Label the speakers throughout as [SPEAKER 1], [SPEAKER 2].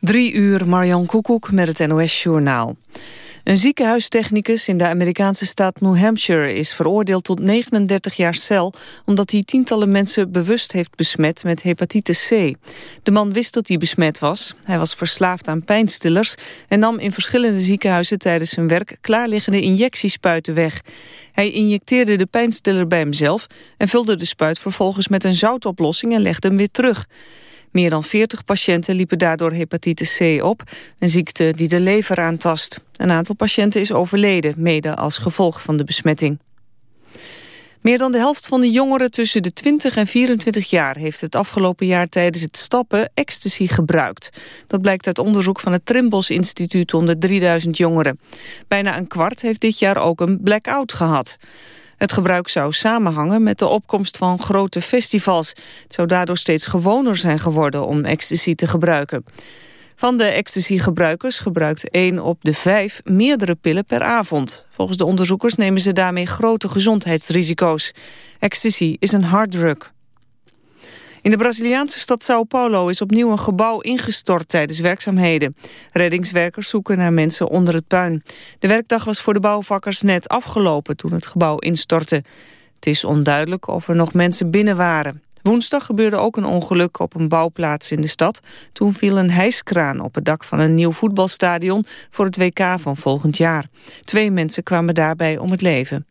[SPEAKER 1] Drie uur Marjan Koekoek met het NOS-journaal. Een ziekenhuistechnicus in de Amerikaanse staat New Hampshire is veroordeeld tot 39 jaar cel omdat hij tientallen mensen bewust heeft besmet met hepatitis C. De man wist dat hij besmet was. Hij was verslaafd aan pijnstillers en nam in verschillende ziekenhuizen tijdens zijn werk klaarliggende injectiespuiten weg. Hij injecteerde de pijnstiller bij hemzelf en vulde de spuit vervolgens met een zoutoplossing en legde hem weer terug. Meer dan 40 patiënten liepen daardoor hepatitis C op, een ziekte die de lever aantast. Een aantal patiënten is overleden, mede als gevolg van de besmetting. Meer dan de helft van de jongeren tussen de 20 en 24 jaar... heeft het afgelopen jaar tijdens het stappen ecstasy gebruikt. Dat blijkt uit onderzoek van het Trimbos Instituut onder 3000 jongeren. Bijna een kwart heeft dit jaar ook een blackout gehad. Het gebruik zou samenhangen met de opkomst van grote festivals. Het zou daardoor steeds gewoner zijn geworden om ecstasy te gebruiken. Van de ecstasy-gebruikers gebruikt 1 op de 5 meerdere pillen per avond. Volgens de onderzoekers nemen ze daarmee grote gezondheidsrisico's. Ecstasy is een harddrug. In de Braziliaanse stad Sao Paulo is opnieuw een gebouw ingestort tijdens werkzaamheden. Reddingswerkers zoeken naar mensen onder het puin. De werkdag was voor de bouwvakkers net afgelopen toen het gebouw instortte. Het is onduidelijk of er nog mensen binnen waren. Woensdag gebeurde ook een ongeluk op een bouwplaats in de stad. Toen viel een hijskraan op het dak van een nieuw voetbalstadion voor het WK van volgend jaar. Twee mensen kwamen daarbij om het leven.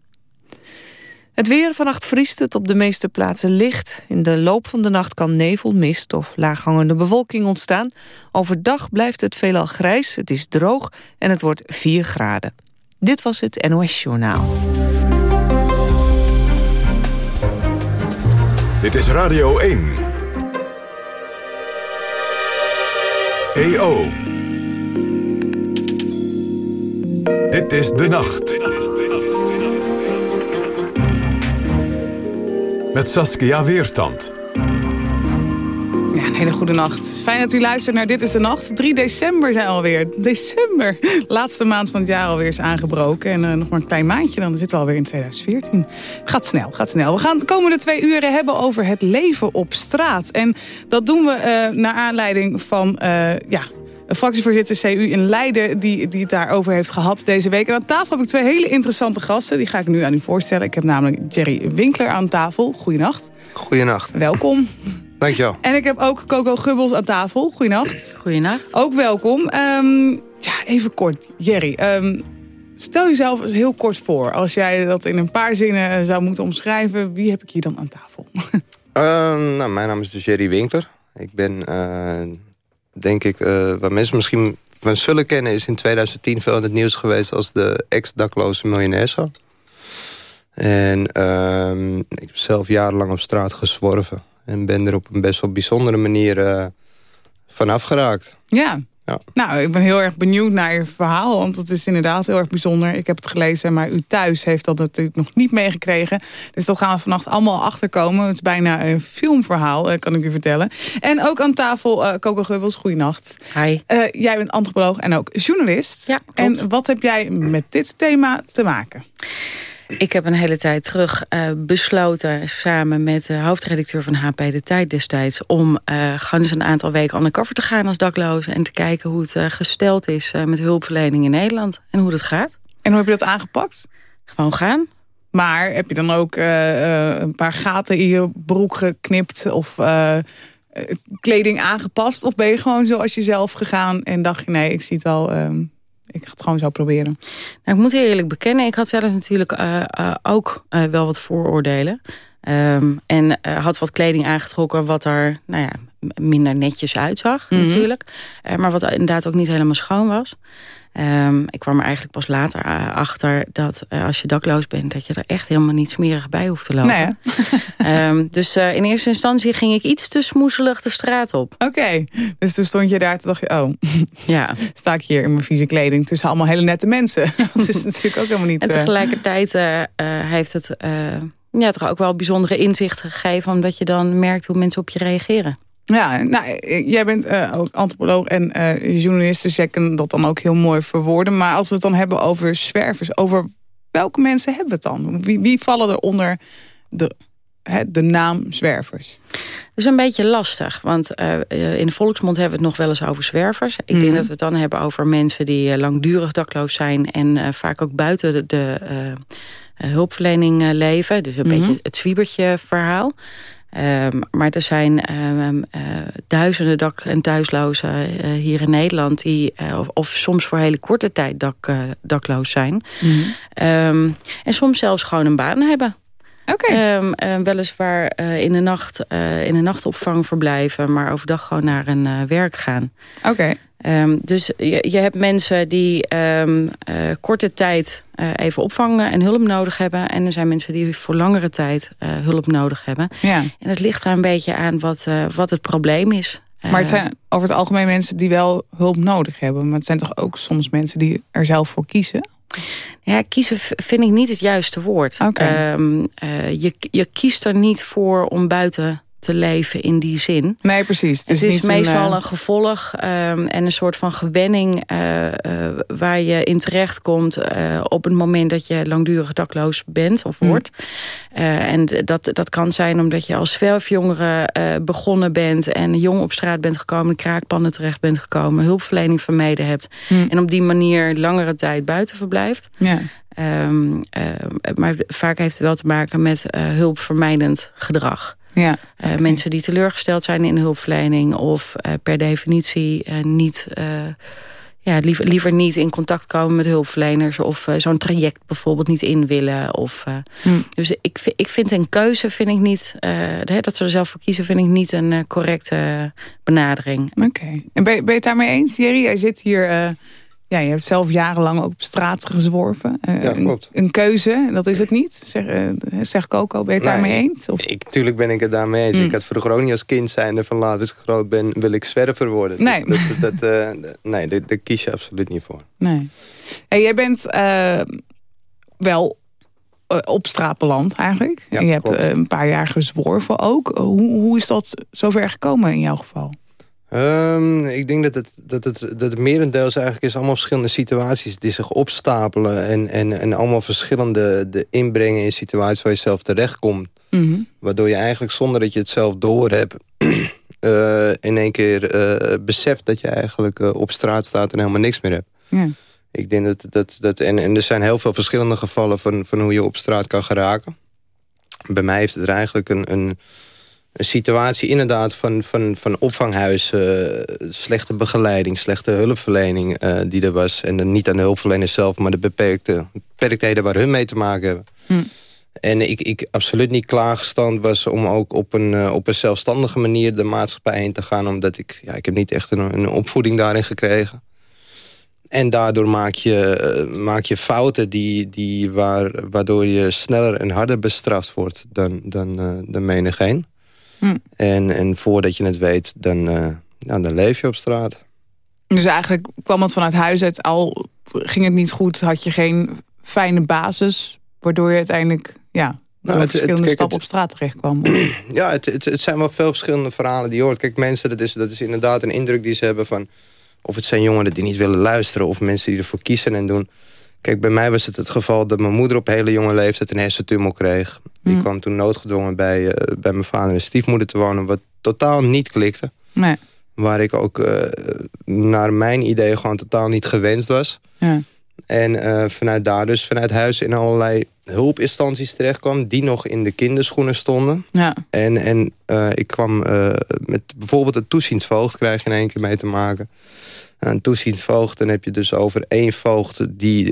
[SPEAKER 1] Het weer vannacht vriest het op de meeste plaatsen licht. In de loop van de nacht kan nevel, mist of laaghangende bewolking ontstaan. Overdag blijft het veelal grijs, het is droog en het wordt 4 graden. Dit was het NOS Journaal.
[SPEAKER 2] Dit is Radio 1. EO. Dit is De Nacht. Met Saskia Weerstand.
[SPEAKER 3] Ja, een hele goede nacht. Fijn dat u luistert naar Dit is de Nacht. 3 december zijn we alweer. December. Laatste maand van het jaar alweer is aangebroken. En uh, nog maar een klein maandje, dan zitten we alweer in 2014. Gaat snel, gaat snel. We gaan de komende twee uren hebben over het leven op straat. En dat doen we uh, naar aanleiding van... Uh, ja, een fractievoorzitter CU in Leiden die, die het daarover heeft gehad deze week. En aan tafel heb ik twee hele interessante gasten. Die ga ik nu aan u voorstellen. Ik heb namelijk Jerry Winkler aan tafel. Goedenacht.
[SPEAKER 4] Goedenacht.
[SPEAKER 3] Welkom.
[SPEAKER 4] Dankjewel.
[SPEAKER 3] En ik heb ook Coco Gubbels aan tafel. Goedenacht.
[SPEAKER 5] Goedenacht.
[SPEAKER 3] Ook welkom. Um, ja, even kort. Jerry, um, stel jezelf eens heel kort voor. Als jij dat in een paar zinnen zou moeten omschrijven, wie heb ik hier dan aan tafel?
[SPEAKER 4] um, nou, mijn naam is dus Jerry Winkler. Ik ben, uh, denk ik, uh, waar mensen misschien van zullen kennen... is in 2010 veel in het nieuws geweest als de ex-dakloze miljonairszoon. En ik heb zelf jarenlang op straat gezworven. En ben er op een best wel bijzondere manier uh, vanaf geraakt.
[SPEAKER 3] Ja. Ja. Nou, ik ben heel erg benieuwd naar je verhaal. Want het is inderdaad heel erg bijzonder. Ik heb het gelezen, maar u thuis heeft dat natuurlijk nog niet meegekregen. Dus dat gaan we vannacht allemaal achterkomen. Het is bijna een filmverhaal, kan ik u vertellen. En ook aan tafel uh, Coco Gubbels, goeienacht.
[SPEAKER 5] Hi.
[SPEAKER 3] Uh, jij bent antropoloog en ook journalist.
[SPEAKER 5] Ja,
[SPEAKER 3] klopt. En wat heb jij met dit thema te maken?
[SPEAKER 5] Ik heb een hele tijd terug uh, besloten, samen met de hoofdredacteur van HP De Tijd destijds... om uh, gewoon eens een aantal weken undercover te gaan als dakloze... en te kijken hoe het uh, gesteld is met hulpverlening in Nederland en hoe dat gaat.
[SPEAKER 3] En hoe heb je dat aangepakt?
[SPEAKER 5] Gewoon gaan.
[SPEAKER 3] Maar heb je dan ook een paar gaten in je broek geknipt of kleding aangepast? Of ben je gewoon zoals jezelf gegaan en dacht je nee, ik zie het wel... Um ik ga het gewoon zo proberen.
[SPEAKER 5] Nou, ik moet eerlijk bekennen, ik had zelf natuurlijk uh, uh, ook uh, wel wat vooroordelen. Um, en had wat kleding aangetrokken wat er nou ja, minder netjes uitzag mm -hmm. natuurlijk. maar wat inderdaad ook niet helemaal schoon was. Um, ik kwam er eigenlijk pas later achter dat als je dakloos bent... dat je er echt helemaal niet smerig bij hoeft te lopen.
[SPEAKER 3] Nee,
[SPEAKER 5] um, dus in eerste instantie ging ik iets te smoezelig de straat op.
[SPEAKER 3] Oké, okay. dus toen stond je daar en dacht je... oh,
[SPEAKER 5] ja.
[SPEAKER 3] sta ik hier in mijn vieze kleding tussen allemaal hele nette mensen. dat is natuurlijk ook helemaal niet...
[SPEAKER 5] En tegelijkertijd uh, heeft het ja, toch ook wel bijzondere inzichten gegeven... omdat je dan merkt hoe mensen op je reageren.
[SPEAKER 3] Ja, nou, jij bent uh, ook antropoloog en uh, journalist, dus jij kan dat dan ook heel mooi verwoorden. Maar als we het dan hebben over zwervers, over welke mensen hebben we het dan? Wie, wie vallen er onder de de naam zwervers?
[SPEAKER 5] Dat is een beetje lastig, want in de volksmond hebben we het nog wel eens over zwervers. Ik denk mhm. dat we het dan hebben over mensen die langdurig dakloos zijn... en vaak ook buiten de, de hulpverlening leven. Dus een mhm. beetje het zwiebertje verhaal. Um, maar er zijn um, uh, duizenden dak- en thuislozen uh, hier in Nederland... die uh, of, of, soms voor hele korte tijd dak, dakloos zijn. Mm -hmm. um, en soms zelfs gewoon een baan hebben.
[SPEAKER 3] Oké.
[SPEAKER 5] Okay. weliswaar in de nacht in een nachtopvang verblijven... maar overdag gewoon naar een werk gaan.
[SPEAKER 3] Oké.
[SPEAKER 5] Um, dus je, je, hebt mensen die um, uh, korte tijd uh, even opvang en hulp nodig hebben. En er zijn mensen die voor langere tijd uh, hulp nodig hebben.
[SPEAKER 3] Ja.
[SPEAKER 5] En het ligt er een beetje aan wat, wat het probleem is.
[SPEAKER 3] Maar het zijn over het algemeen mensen die wel hulp nodig hebben. Maar het zijn toch ook soms mensen die er zelf voor kiezen?
[SPEAKER 5] Ja, kiezen vind ik niet het juiste woord.
[SPEAKER 3] Okay.
[SPEAKER 5] Um, je, je kiest er niet voor om buiten te leven in die zin.
[SPEAKER 3] Nee, precies.
[SPEAKER 5] Het, is, meestal een, uh... gevolg um, en een soort van gewenning... Uh, uh, waar je in terecht komt op het moment dat je langdurig dakloos bent of hm. wordt. Mm. en dat, dat kan zijn omdat je als zwerfjongere begonnen bent... en jong op straat bent gekomen, kraakpannen terecht bent gekomen... hulpverlening vermeden hebt. Mm. En op die manier langere tijd buiten verblijft.
[SPEAKER 3] Ja.
[SPEAKER 5] Um, maar vaak heeft het wel te maken met hulpvermijdend gedrag.
[SPEAKER 3] Ja,
[SPEAKER 5] uh, mensen die teleurgesteld zijn in de hulpverlening... of uh, per definitie uh, niet, ja, liever, liever niet in contact komen met hulpverleners... of zo'n traject bijvoorbeeld niet in willen. Of, hm. Dus ik, ik vind een keuze, vind ik niet, dat ze er zelf voor kiezen... vind ik niet een correcte benadering.
[SPEAKER 3] Oké. En ben, ben je het daarmee eens, Jerry? Jij zit hier ja, je hebt zelf jarenlang ook op straat gezworven.
[SPEAKER 4] Uh, ja, klopt.
[SPEAKER 3] Een, een, keuze, dat is het niet. Zeg, uh, zeg Coco, ben je het daarmee eens?
[SPEAKER 4] Of? Ik, tuurlijk ben ik het daarmee eens. Mm. Ik had vroeger ook niet als kind zijn van later als ik groot ben, wil ik zwerver worden.
[SPEAKER 3] Nee,
[SPEAKER 4] dat, dat, dat uh, nee daar kies je absoluut niet voor.
[SPEAKER 3] Nee. Hey, jij bent wel op straat beland eigenlijk.
[SPEAKER 4] Ja,
[SPEAKER 3] en je hebt een paar jaar gezworven ook. Hoe, hoe is dat zover gekomen in jouw geval?
[SPEAKER 4] Um, ik denk dat het, dat, het, dat het merendeels eigenlijk is allemaal verschillende situaties die zich opstapelen. En, en, en allemaal verschillende de inbrengen in situaties waar je zelf terechtkomt.
[SPEAKER 3] Mm -hmm.
[SPEAKER 4] Waardoor je eigenlijk zonder dat je het zelf door hebt... uh, in één keer uh, beseft dat je eigenlijk uh, op straat staat en helemaal niks meer hebt.
[SPEAKER 3] Ja.
[SPEAKER 4] Ik denk dat... dat, dat en, en er zijn heel veel verschillende gevallen van, van hoe je op straat kan geraken. Bij mij heeft het er eigenlijk een... een een situatie inderdaad van, van, van opvanghuizen, uh, slechte begeleiding, slechte hulpverlening uh, die er was. En dan niet aan de hulpverleners zelf, maar de beperkte, beperktheden waar hun mee te maken hebben.
[SPEAKER 3] Hm.
[SPEAKER 4] En ik, ik absoluut niet klaargestand was om ook op een, uh, op een zelfstandige manier de maatschappij in te gaan. Omdat ik, ja, ik heb niet echt een, een opvoeding daarin gekregen. En daardoor maak je, maak je fouten die, die waar, waardoor je sneller en harder bestraft wordt dan, dan, dan menigeen.
[SPEAKER 3] Hm.
[SPEAKER 4] En, en voordat je het weet, dan, uh, ja, dan leef je op straat.
[SPEAKER 3] Dus eigenlijk kwam het vanuit huis uit al ging het niet goed, had je geen fijne basis, waardoor je uiteindelijk ja, nou, het, verschillende het, kijk, stappen op straat terecht kwam.
[SPEAKER 4] Ja, het, het, het, zijn wel veel verschillende verhalen die je hoort. Kijk, mensen, dat is, dat is inderdaad een indruk die ze hebben van... of het zijn jongeren die niet willen luisteren... of mensen die ervoor kiezen en doen. Kijk, bij mij was het het geval dat mijn moeder op hele jonge leeftijd... een hersentumor kreeg. Die mm. kwam toen noodgedwongen bij, uh, bij mijn vader en stiefmoeder te wonen... wat totaal niet klikte.
[SPEAKER 3] Nee.
[SPEAKER 4] Waar ik ook uh, naar mijn idee gewoon totaal niet gewenst was.
[SPEAKER 3] Ja.
[SPEAKER 4] En uh, vanuit daar dus, vanuit huis in allerlei hulpinstanties terecht kwam... die nog in de kinderschoenen stonden.
[SPEAKER 3] Ja.
[SPEAKER 4] En, en ik kwam met bijvoorbeeld het toeziensvoogd... krijg je in één keer mee te maken. Een toeziensvoogd, dan heb je dus over één voogd... die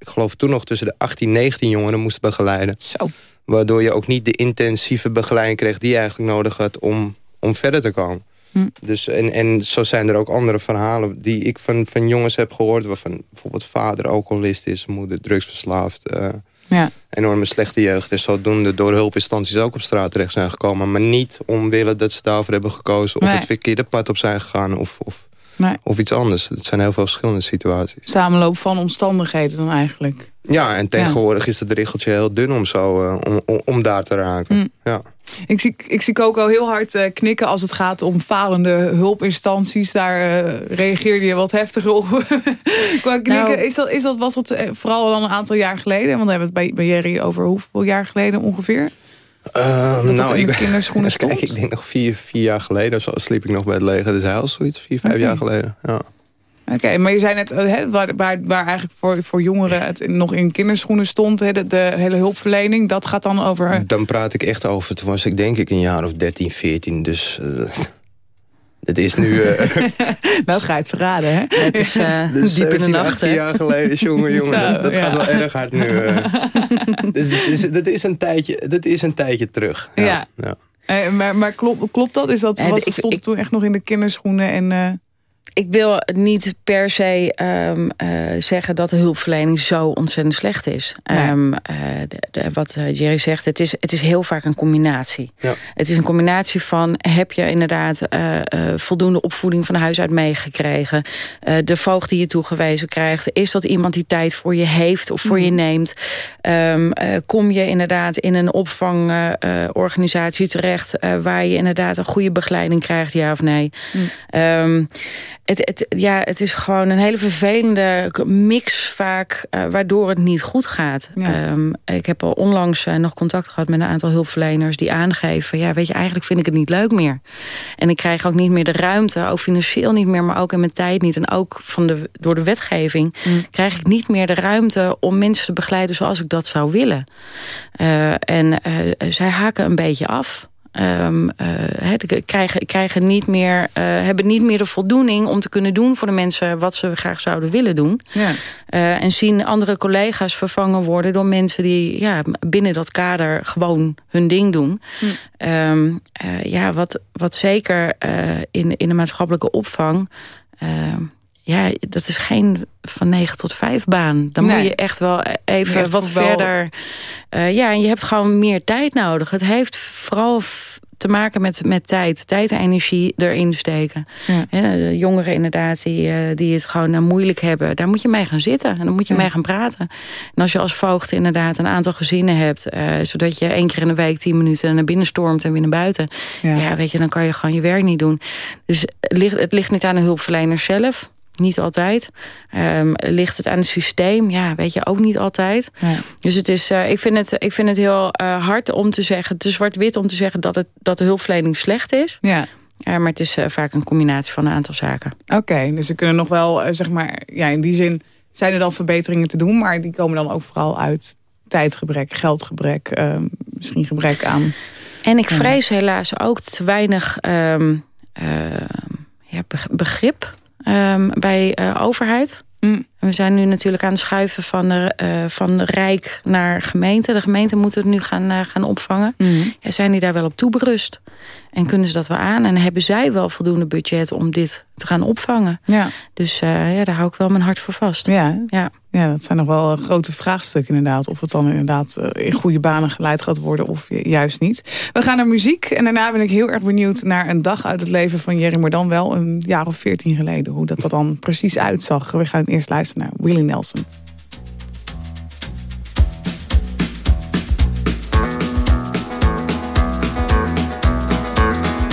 [SPEAKER 4] ik geloof toen nog tussen de 18 19 jongeren moest begeleiden.
[SPEAKER 3] Zo.
[SPEAKER 4] Waardoor je ook niet de intensieve begeleiding kreeg die je eigenlijk nodig had om, om verder te komen.
[SPEAKER 3] Hm.
[SPEAKER 4] Dus, en, en zo zijn er ook andere verhalen die ik van, van jongens heb gehoord... waarvan bijvoorbeeld vader alcoholist is, moeder drugsverslaafd... Uh,
[SPEAKER 3] ja.
[SPEAKER 4] enorme slechte jeugd. En zodoende door hulpinstanties ook op straat terecht zijn gekomen. Maar niet omwille dat ze daarvoor hebben gekozen... of
[SPEAKER 3] Nee.
[SPEAKER 4] het verkeerde pad op zijn gegaan of, of,
[SPEAKER 3] Nee.
[SPEAKER 4] of iets anders. Het zijn heel veel verschillende situaties.
[SPEAKER 3] Samenloop van omstandigheden dan eigenlijk.
[SPEAKER 4] Ja, en tegenwoordig is het richeltje heel dun om, zo, uh, om, om, om, daar te raken.
[SPEAKER 3] Mm.
[SPEAKER 4] Ja.
[SPEAKER 3] Ik zie, ik zie Coco heel hard uh, knikken als het gaat om falende hulpinstanties. Daar uh, reageerde je wat heftiger op. Qua knikken,
[SPEAKER 5] Nou.
[SPEAKER 3] is dat, is dat, was dat vooral al een aantal jaar geleden? Want we hebben het bij, bij Jerry over hoeveel jaar geleden ongeveer?
[SPEAKER 4] Uh, nou,
[SPEAKER 3] ik, kinderschoenen
[SPEAKER 4] stond? Kijk, ik denk nog vier, vier jaar geleden zo sliep ik nog bij het leger de Zeil, zoiets. Vier, vijf jaar geleden, ja.
[SPEAKER 3] Oké, maar je zei net, hè, waar, waar, waar eigenlijk voor, voor jongeren het nog in kinderschoenen stond, de, de, hele hulpverlening, dat gaat dan over...
[SPEAKER 4] Dan praat ik echt over, toen was ik denk ik een jaar of 13, 14, dus... Uh, het is nu... Uh,
[SPEAKER 3] nou ga je het verraden, hè?
[SPEAKER 5] Het is uh, dus diep in de nacht,
[SPEAKER 4] jaar geleden, jongen, jongen. dat, gaat wel erg hard nu. dus dat is, dat, is een tijdje, dat is een tijdje terug. Ja.
[SPEAKER 3] ja. maar maar klopt, klopt dat? Is dat was, ik, stond ik, toen echt nog in de kinderschoenen en
[SPEAKER 5] ik wil niet per se um, uh, zeggen dat de hulpverlening zo ontzettend slecht is. Um, uh, de, de, wat uh, Jerry zegt, het is, het is heel vaak een combinatie. Ja. Het is een combinatie van, heb je inderdaad voldoende opvoeding van huis uit meegekregen? de voogd die je toegewezen krijgt, is dat iemand die tijd voor je heeft of voor mm. je neemt? Um, kom je inderdaad in een opvangorganisatie terecht... waar je inderdaad een goede begeleiding krijgt, ja of nee? Mm het, het, ja, het is gewoon een hele vervelende mix vaak... Uh, waardoor het niet goed gaat. Um, ik heb al onlangs uh, nog contact gehad met een aantal hulpverleners... die aangeven, ja, weet je, eigenlijk vind ik het niet leuk meer. En ik krijg ook niet meer de ruimte, ook financieel niet meer... maar ook in mijn tijd niet. En ook van de, door de wetgeving mm. krijg ik niet meer de ruimte... om mensen te begeleiden zoals ik dat zou willen. Uh, en zij haken een beetje af... Um, krijgen, krijgen niet meer, uh, hebben niet meer de voldoening om te kunnen doen voor de mensen wat ze graag zouden willen doen. Ja. Uh, en zien andere collega's vervangen worden door mensen die ja, binnen dat kader gewoon hun ding doen. Hm. Um, ja, wat, wat zeker in, in de maatschappelijke opvang ehm, ja, dat is geen van 9 tot 5 baan. Dan moet je echt wel even wat verder... Uh, ja, en je hebt gewoon meer tijd nodig. Het heeft vooral te maken met, met tijd. Tijd en energie erin steken. Ja. de jongeren inderdaad die, uh, die het gewoon uh, moeilijk hebben. Daar moet je mee gaan zitten. En dan moet je mee gaan praten. En als je als voogd inderdaad een aantal gezinnen hebt. zodat je één keer in de week tien minuten naar binnen stormt en weer naar buiten. Ja. weet je, dan kan je gewoon je werk niet doen. Dus het ligt, het ligt niet aan de hulpverleners zelf niet altijd. Um, ligt het aan het systeem? Ja, weet je, ook niet altijd. Dus het is, uh, ik, vind het, ik vind het heel uh, hard om te zeggen... te zwart-wit om te zeggen dat, het, dat de hulpverlening slecht is. Ja. Uh, maar het is vaak een combinatie van een aantal zaken.
[SPEAKER 3] Oké, dus ze kunnen nog wel, zeg maar... ja, in die zin zijn er dan verbeteringen te doen... maar die komen dan ook vooral uit tijdgebrek, geldgebrek... Ehm, misschien gebrek aan...
[SPEAKER 5] En ik vrees helaas ook te weinig ja, begrip um, bij uh, overheid. Mm. We zijn nu natuurlijk aan het schuiven van, de, uh, van rijk naar gemeente. De gemeente moet het nu gaan, uh, gaan opvangen. Mm. Ja, zijn die daar wel op toeberust? En kunnen ze dat wel aan? En hebben zij wel voldoende budget om dit te gaan opvangen? Ja. Dus uh, ja, daar hou ik wel mijn hart voor vast.
[SPEAKER 3] Ja, ja. ja dat zijn nog wel grote vraagstukken inderdaad. Of het dan inderdaad in goede banen geleid gaat worden of juist niet. We gaan naar muziek. En daarna ben ik heel erg benieuwd naar een dag uit het leven van Jerry. Maar dan wel een jaar of veertien geleden. Hoe dat er dan precies uitzag. We gaan eerst luisteren naar Willie Nelson.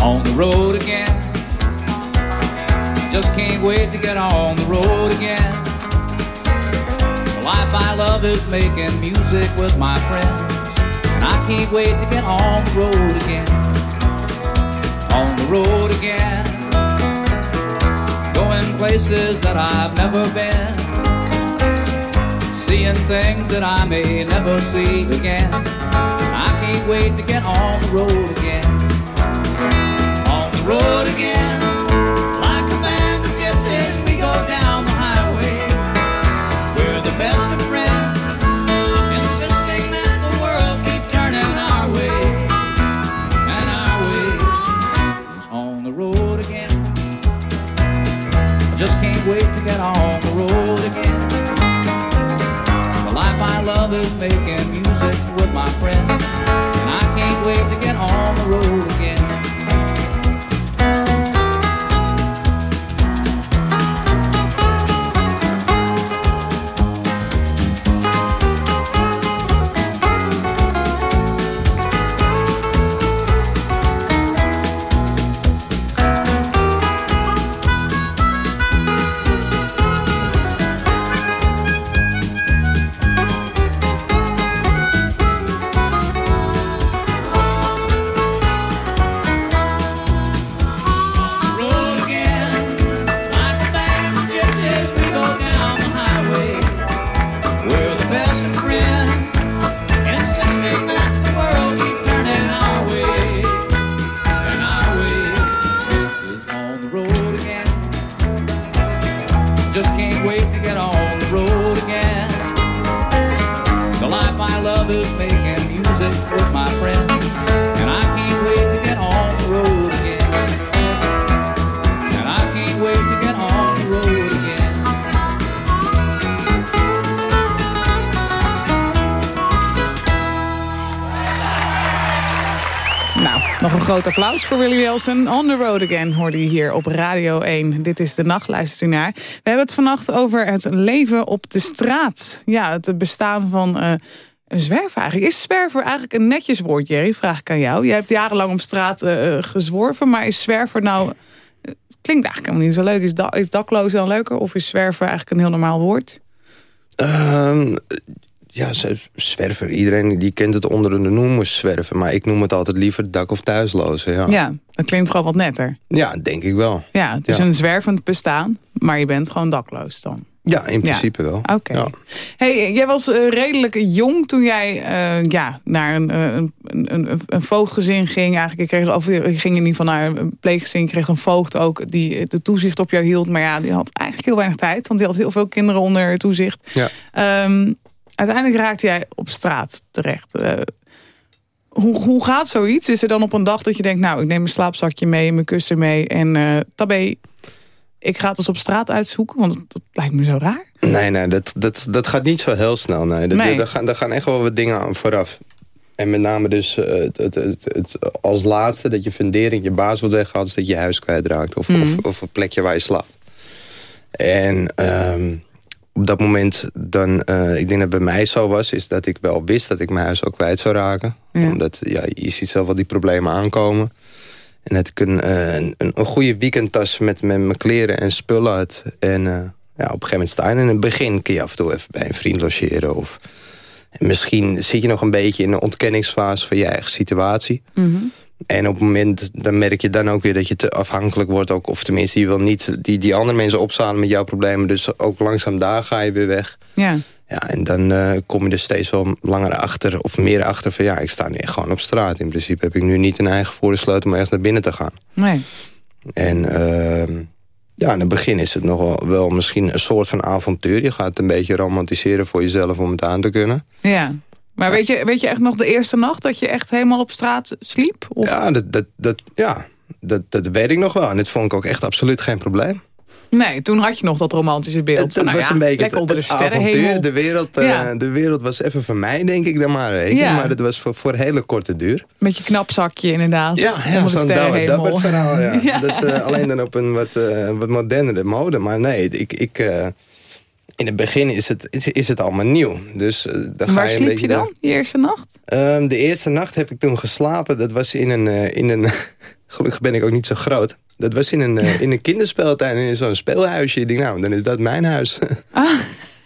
[SPEAKER 3] On the road again. Just can't wait to get on the road again. The life I love is making music with my friends. And I can't wait to get on the road again. On the road again. Going places that I've never been seeing things that I may never see again. I can't wait to get on the road again. On the road again. Road applaus voor Willie Wilson. On the road again hoorde je hier op Radio 1. Dit is de nacht. We hebben het vannacht over het leven op de straat. Ja, het bestaan van uh, een zwerver eigenlijk. Is zwerver eigenlijk een netjes woord, Jerry? Vraag ik aan jou. Je hebt jarenlang op straat uh, gezworven, maar is zwerver nou... Het klinkt eigenlijk helemaal niet zo leuk. Is, da is dakloos dan leuker of is zwerver eigenlijk een heel normaal woord?
[SPEAKER 4] Um, ja, zwerver. Iedereen die kent het onder de noemer zwerven. Maar ik noem het altijd liever dak- of thuislozen. Ja.
[SPEAKER 3] ja, dat klinkt gewoon wat netter.
[SPEAKER 4] Ja, denk ik wel.
[SPEAKER 3] Ja, het is een zwervend bestaan, maar je bent gewoon dakloos dan.
[SPEAKER 4] Ja, in principe
[SPEAKER 3] ja.
[SPEAKER 4] wel.
[SPEAKER 3] Oké. Ja. Hey, jij was uh, redelijk jong toen jij uh, ja, naar een, een, een, een voogdgezin ging. Eigenlijk, je, kreeg, of je ging in ieder geval naar een pleeggezin. Je kreeg een voogd ook die de toezicht op jou hield. Maar ja, die had eigenlijk heel weinig tijd. Want die had heel veel kinderen onder toezicht.
[SPEAKER 4] Ja.
[SPEAKER 3] Um, uiteindelijk raakte jij op straat terecht. Uh, hoe, hoe gaat zoiets? Is er dan op een dag dat je denkt... nou, ik neem mijn slaapzakje mee, mijn kussen mee... en uh, tabé, ik ga het eens op straat uitzoeken? Want dat, lijkt me zo raar.
[SPEAKER 4] Nee, nee, dat, dat, dat gaat niet zo heel snel. Nee. Dat,
[SPEAKER 3] nee.
[SPEAKER 4] Daar, gaan, daar gaan echt wel wat dingen aan vooraf. En met name dus uh, het, het, het, het, als laatste... dat je fundering, je baas wordt weggehaald... is dat je je huis kwijtraakt. Of, mm. of, of een plekje waar je slaapt. En... Um, op dat moment dan, uh, ik denk dat bij mij zo was... is dat ik wel wist dat ik mijn huis ook kwijt zou raken.
[SPEAKER 3] Ja.
[SPEAKER 4] Omdat ja, je ziet zelf wel die problemen aankomen. En dat ik een, uh, een, een goede weekendtas met, met mijn kleren en spullen had. En uh, ja, op een gegeven moment sta je in het begin... kun je af en toe even bij een vriend logeren. Of, en misschien zit je nog een beetje in de ontkenningsfase van je eigen situatie.
[SPEAKER 3] Mm -hmm.
[SPEAKER 4] En op het moment, dan merk je dan ook weer dat je te afhankelijk wordt. Ook, of tenminste, je wil niet die, die andere mensen opzalen met jouw problemen. Dus ook langzaam daar ga je weer weg.
[SPEAKER 3] Ja.
[SPEAKER 4] Ja, en dan uh, kom je er steeds wel langer achter, of meer achter van... ja, ik sta nu echt gewoon op straat. In principe heb ik nu niet een eigen voordeelsleutel om ergens naar binnen te gaan.
[SPEAKER 3] Nee.
[SPEAKER 4] En uh, ja, in het begin is het nog wel, wel misschien een soort van avontuur. Je gaat het een beetje romantiseren voor jezelf om het aan te kunnen.
[SPEAKER 3] Ja. Maar weet je, weet je echt nog de eerste nacht dat je echt helemaal op straat sliep? Of?
[SPEAKER 4] Ja, dat, dat, dat, ja dat, dat weet ik nog wel. En dat vond ik ook echt absoluut geen probleem.
[SPEAKER 3] Nee, toen had je nog dat romantische beeld.
[SPEAKER 4] Het,
[SPEAKER 3] van, nou
[SPEAKER 4] was
[SPEAKER 3] ja,
[SPEAKER 4] een beetje
[SPEAKER 3] lekker onder de
[SPEAKER 4] het avontuur. De wereld,
[SPEAKER 3] ja.
[SPEAKER 4] uh, de wereld was even van mij, denk ik dan maar.
[SPEAKER 3] Ja.
[SPEAKER 4] Maar dat was voor, voor hele korte duur.
[SPEAKER 3] Met je knapzakje inderdaad.
[SPEAKER 4] Ja, ja zo'n
[SPEAKER 3] dat
[SPEAKER 4] verhaal. Ja.
[SPEAKER 3] Ja.
[SPEAKER 4] Dat, uh, alleen dan op een wat, uh, wat modernere mode. Maar nee, ik... ik in het begin is het, is, is het allemaal nieuw. Dus, uh, dan
[SPEAKER 3] Waar
[SPEAKER 4] ga je een beetje
[SPEAKER 3] je dan, die eerste nacht?
[SPEAKER 4] Um, de eerste nacht heb ik toen geslapen. Dat was in een... Uh, in een gelukkig ben ik ook niet zo groot. Dat was in een, uh, in een kinderspeeltuin, in zo'n speelhuisje. Ik denk, nou, dan is dat mijn huis.
[SPEAKER 3] Ah.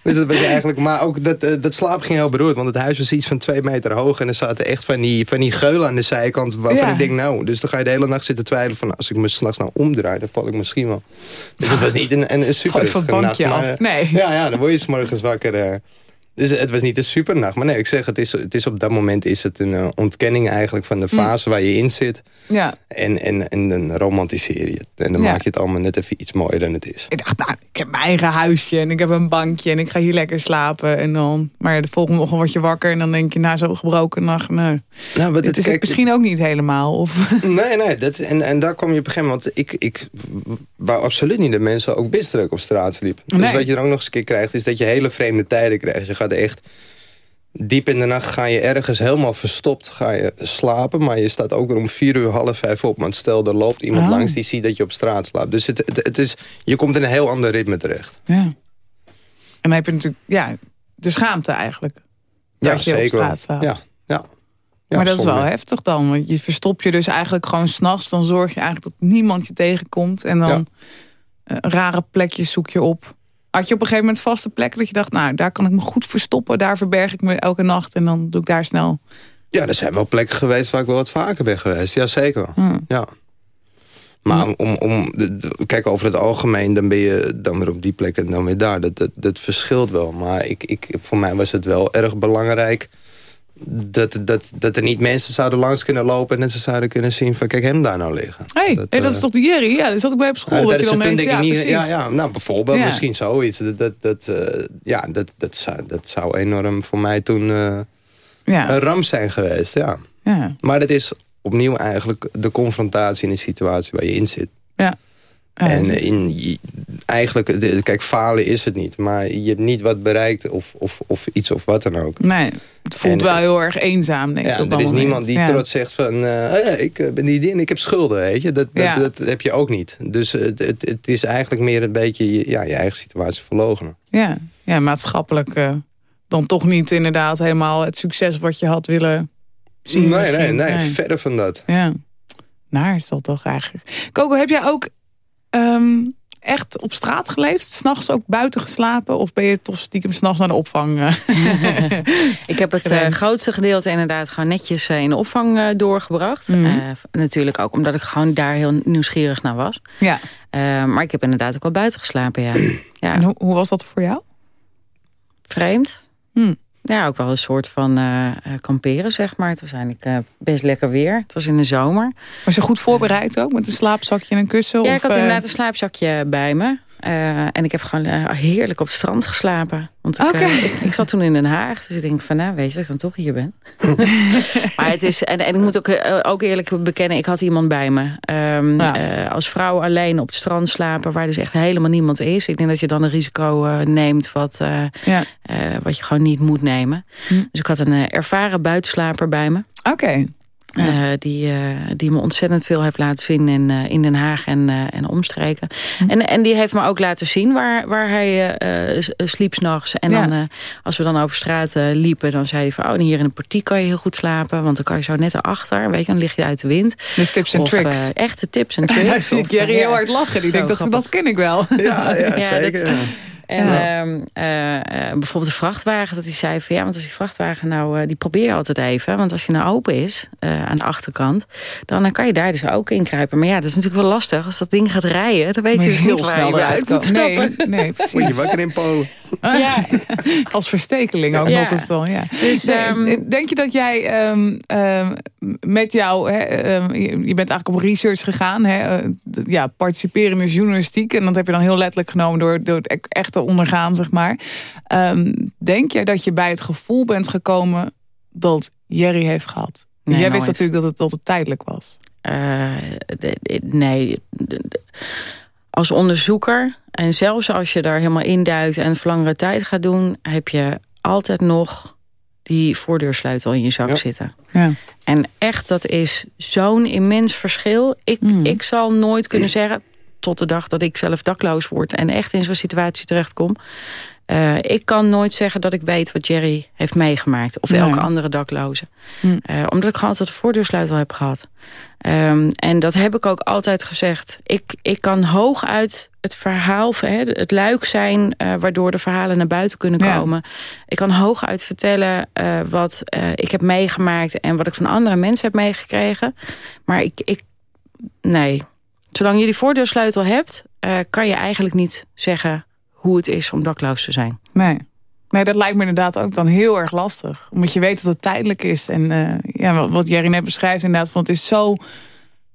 [SPEAKER 4] Dus dat was eigenlijk... Maar ook dat, uh, dat slaap ging heel beroerd. Want het huis was iets van twee meter hoog. En er zaten echt van die, van die geulen aan de zijkant. Waarvan
[SPEAKER 3] Ja.
[SPEAKER 4] ik denk, nou... Dus dan ga je de hele nacht zitten twijfelen van... Als ik me s'nachts nou omdraai, dan val ik misschien wel. Dus het was niet een, een, een super
[SPEAKER 3] bankje
[SPEAKER 4] nacht.
[SPEAKER 3] af?
[SPEAKER 4] maar,
[SPEAKER 3] Nee.
[SPEAKER 4] Ja, ja, dan word je 's morgens wakker... Dus het was niet een supernacht. Maar nee, ik zeg, het is, het is op dat moment is het een uh, ontkenning eigenlijk van de fase waar je in zit.
[SPEAKER 3] Ja.
[SPEAKER 4] En, en, en dan romantiseer je het. En dan
[SPEAKER 3] Ja.
[SPEAKER 4] maak je het allemaal net even iets mooier dan het is.
[SPEAKER 3] Ik dacht, nou, ik heb mijn eigen huisje en ik heb een bankje en ik ga hier lekker slapen. En dan, maar de volgende ochtend word je wakker en dan denk je, na zo'n gebroken nacht, nee.
[SPEAKER 4] Nou, wat
[SPEAKER 3] Het is het misschien ook niet helemaal. Of,
[SPEAKER 4] Nee, nee. Dat, en, en daar kom je op een gegeven moment... Ik, ik wou absoluut niet dat mensen ook dat ik op straat sliep. Dus wat je er ook nog eens een keer krijgt... is dat je hele vreemde tijden krijgt. Je gaat echt... Diep in de nacht ga je ergens helemaal verstopt ga je slapen. Maar je staat ook weer om vier uur, half vijf op. Want stel, er loopt iemand
[SPEAKER 3] Oh.
[SPEAKER 4] langs die ziet dat je op straat slaapt. Dus het, het, het is, je komt in een heel ander ritme terecht.
[SPEAKER 3] ja. En dan heb je natuurlijk, ja, de schaamte eigenlijk. Dat je op straat slaapt.
[SPEAKER 4] Ja, ja. Ja,
[SPEAKER 3] maar dat is wel heftig dan. Want je verstop je dus eigenlijk gewoon s'nachts. Dan zorg je eigenlijk dat niemand je tegenkomt. En dan eh, rare plekjes zoek je op. Had je op een gegeven moment vaste plekken dat je dacht... nou, daar kan ik me goed verstoppen. Daar verberg ik me elke nacht. En dan doe ik daar snel...
[SPEAKER 4] Ja, er zijn wel plekken geweest waar ik wel wat vaker ben geweest. Ja, zeker. Ja. Maar om, om, kijk, over het algemeen, dan ben je dan weer op die plek en dan weer daar. Dat, dat, dat verschilt wel. Maar ik, ik, voor mij was het wel erg belangrijk dat, dat, dat er niet mensen zouden langs kunnen lopen... en dat ze zouden kunnen zien van kijk hem daar nou liggen.
[SPEAKER 3] hey, dat, hey, dat is
[SPEAKER 4] eh,
[SPEAKER 3] toch de Jerry? Ja, dat zat ik bij op school.
[SPEAKER 4] Ja,
[SPEAKER 3] dat,
[SPEAKER 4] dat
[SPEAKER 3] je dan denkt,
[SPEAKER 4] ik
[SPEAKER 3] ja,
[SPEAKER 4] niet. Ja, ja, nou, bijvoorbeeld
[SPEAKER 3] Ja.
[SPEAKER 4] misschien zoiets. Dat, dat, dat, eh, ja, dat, dat, zou, dat zou enorm voor mij toen eh,
[SPEAKER 3] Ja,
[SPEAKER 4] een ramp zijn geweest. Ja.
[SPEAKER 3] ja,
[SPEAKER 4] Maar dat is opnieuw eigenlijk de confrontatie in een situatie waar je in zit.
[SPEAKER 3] ja. Ja,
[SPEAKER 4] en in, eigenlijk, de- kijk, falen is het niet. Maar je hebt niet wat bereikt of, of, of iets of wat dan ook.
[SPEAKER 3] nee, het voelt
[SPEAKER 4] En-
[SPEAKER 3] wel heel erg eenzaam, denk ik.
[SPEAKER 4] Ja,
[SPEAKER 3] op
[SPEAKER 4] er is
[SPEAKER 3] moment.
[SPEAKER 4] niemand die
[SPEAKER 3] Ja.
[SPEAKER 4] trots zegt van... eh, oh ja, ik eh, ben die die en ik heb schulden, weet je. Dat, dat, heb je ook niet. Dus het, het, het is eigenlijk meer een beetje je, ja, je eigen situatie verlogenen.
[SPEAKER 3] Ja, ja maatschappelijk eh, dan toch niet inderdaad helemaal het succes wat je had willen zien.
[SPEAKER 4] Nee, nee,
[SPEAKER 3] misschien.
[SPEAKER 4] nee, verder van dat.
[SPEAKER 3] Ja, naar is dat toch eigenlijk. Coco, heb jij ook ehm, echt op straat geleefd? S'nachts ook buiten geslapen? Of ben je toch stiekem s'nachts naar de opvang? eh?
[SPEAKER 5] Ik heb het eh, grootste gedeelte inderdaad gewoon netjes eh, in de opvang doorgebracht.
[SPEAKER 3] Mhm.
[SPEAKER 5] Natuurlijk ook omdat ik gewoon daar heel nieuwsgierig naar was.
[SPEAKER 3] ja.
[SPEAKER 5] Maar ik heb inderdaad ook wel buiten geslapen, ja. ja
[SPEAKER 3] En hoe, hoe was dat voor jou?
[SPEAKER 5] vreemd.
[SPEAKER 3] Hmm.
[SPEAKER 5] Ja, ook wel een soort van eh, eh, kamperen, zeg maar. Het was eigenlijk eh, best lekker weer. Het was in de zomer.
[SPEAKER 3] Was je goed voorbereid ook? Met een slaapzakje en een kussen?
[SPEAKER 5] Ja,
[SPEAKER 3] of,
[SPEAKER 5] ik had inderdaad een slaapzakje bij me. Eh, en ik heb gewoon eh, heerlijk op het strand geslapen. Want ik, eh, ik, ik zat toen in Den Haag. Dus ik denk van, nou, weet je dat ik dan toch hier ben. maar het is, en, en ik moet ook, ook eerlijk bekennen, ik had iemand bij me. Ehm,
[SPEAKER 3] Ja.
[SPEAKER 5] eh, als vrouw alleen op het strand slapen, waar dus echt helemaal niemand is. Ik denk dat je dan een risico neemt wat,
[SPEAKER 3] Ja.
[SPEAKER 5] wat je gewoon niet moet nemen.
[SPEAKER 3] Hm.
[SPEAKER 5] Dus ik had een ervaren buitenslaper bij me.
[SPEAKER 3] Oké. Ja.
[SPEAKER 5] Eh, die, eh, die me ontzettend veel heeft laten zien in, eh, in Den Haag en, eh, en omstreken.
[SPEAKER 3] Hm.
[SPEAKER 5] En, en die heeft me ook laten zien waar, waar hij s- sliep s'nachts. En
[SPEAKER 3] Ja.
[SPEAKER 5] dan, eh, als we dan over straat eh, liepen, dan zei hij van... oh, hier in een portiek kan je heel goed slapen. Want dan kan je zo net erachter, weet je, dan lig je uit de wind.
[SPEAKER 3] De tips en tricks.
[SPEAKER 5] eh, echte tips en tricks.
[SPEAKER 3] Daar zie ik Jerry heel hard lachen. Die denkt, dat,
[SPEAKER 5] grappig.
[SPEAKER 3] dat ken ik wel.
[SPEAKER 4] Ja, ja,
[SPEAKER 5] Ja,
[SPEAKER 4] zeker.
[SPEAKER 5] dat- En
[SPEAKER 3] Ja.
[SPEAKER 5] ehm, eh, eh, bijvoorbeeld de vrachtwagen, dat hij zei van ja, want als die vrachtwagen nou, eh, die probeer je altijd even. Want als je nou open is eh, aan de achterkant, dan eh, kan je daar dus ook in kruipen. Maar ja, dat is natuurlijk wel lastig. Als dat ding gaat rijden, dan weet
[SPEAKER 3] Moet
[SPEAKER 5] je
[SPEAKER 3] je
[SPEAKER 5] dus
[SPEAKER 3] heel
[SPEAKER 5] niet waar
[SPEAKER 3] snel
[SPEAKER 5] je weer
[SPEAKER 3] eruit
[SPEAKER 5] uit moet stappen.
[SPEAKER 3] Nee, nee,
[SPEAKER 4] Word je
[SPEAKER 3] precies.
[SPEAKER 4] wakker in Polen?
[SPEAKER 5] Ja,
[SPEAKER 3] Als verstekeling ook
[SPEAKER 5] Ja.
[SPEAKER 3] nog eens dan, ja.
[SPEAKER 5] Dus,
[SPEAKER 3] Nee,
[SPEAKER 5] ehm,
[SPEAKER 3] denk je dat jij ehm, ehm, met jou... Hè, ehm, je, bent eigenlijk op research gegaan. Hè, eh, ja, participeren in de journalistiek. En dat heb je dan heel letterlijk genomen door, door het e- echt te ondergaan, zeg maar. Ehm, denk jij dat je bij het gevoel bent gekomen dat Jerry heeft gehad?
[SPEAKER 5] Nee,
[SPEAKER 3] jij wist
[SPEAKER 5] nooit.
[SPEAKER 3] natuurlijk dat het, dat het tijdelijk was.
[SPEAKER 5] Eh, nee, als onderzoeker en zelfs als je daar helemaal induikt en voor langere tijd gaat doen, heb je altijd nog die voordeursleutel in je zak
[SPEAKER 4] Ja.
[SPEAKER 5] zitten.
[SPEAKER 3] Ja.
[SPEAKER 5] En echt, dat is zo'n immens verschil. Ik,
[SPEAKER 3] Mm.
[SPEAKER 5] ik zal nooit kunnen zeggen, tot de dag dat ik zelf dakloos word en echt in zo'n situatie terechtkom. Eh, ik kan nooit zeggen dat ik weet wat Jerry heeft meegemaakt. Of
[SPEAKER 3] Nee.
[SPEAKER 5] elke andere dakloze.
[SPEAKER 3] Mm.
[SPEAKER 5] Omdat ik gewoon altijd de voordeursleutel heb gehad. Ehm, en dat heb ik ook altijd gezegd. Ik, ik kan hooguit het verhaal, het luik zijn... eh, waardoor de verhalen naar buiten kunnen
[SPEAKER 3] Ja.
[SPEAKER 5] komen. Ik kan hooguit vertellen wat ik heb meegemaakt... en wat ik van andere mensen heb meegekregen. Maar ik, ik nee. Zolang je die voordeursleutel hebt... kan je eigenlijk niet zeggen hoe het is om dakloos te zijn.
[SPEAKER 3] Nee. Nee, dat lijkt me inderdaad ook dan heel erg lastig. Omdat je weet dat het tijdelijk is. En eh, ja, wat- Jerry net beschrijft inderdaad, van het is zo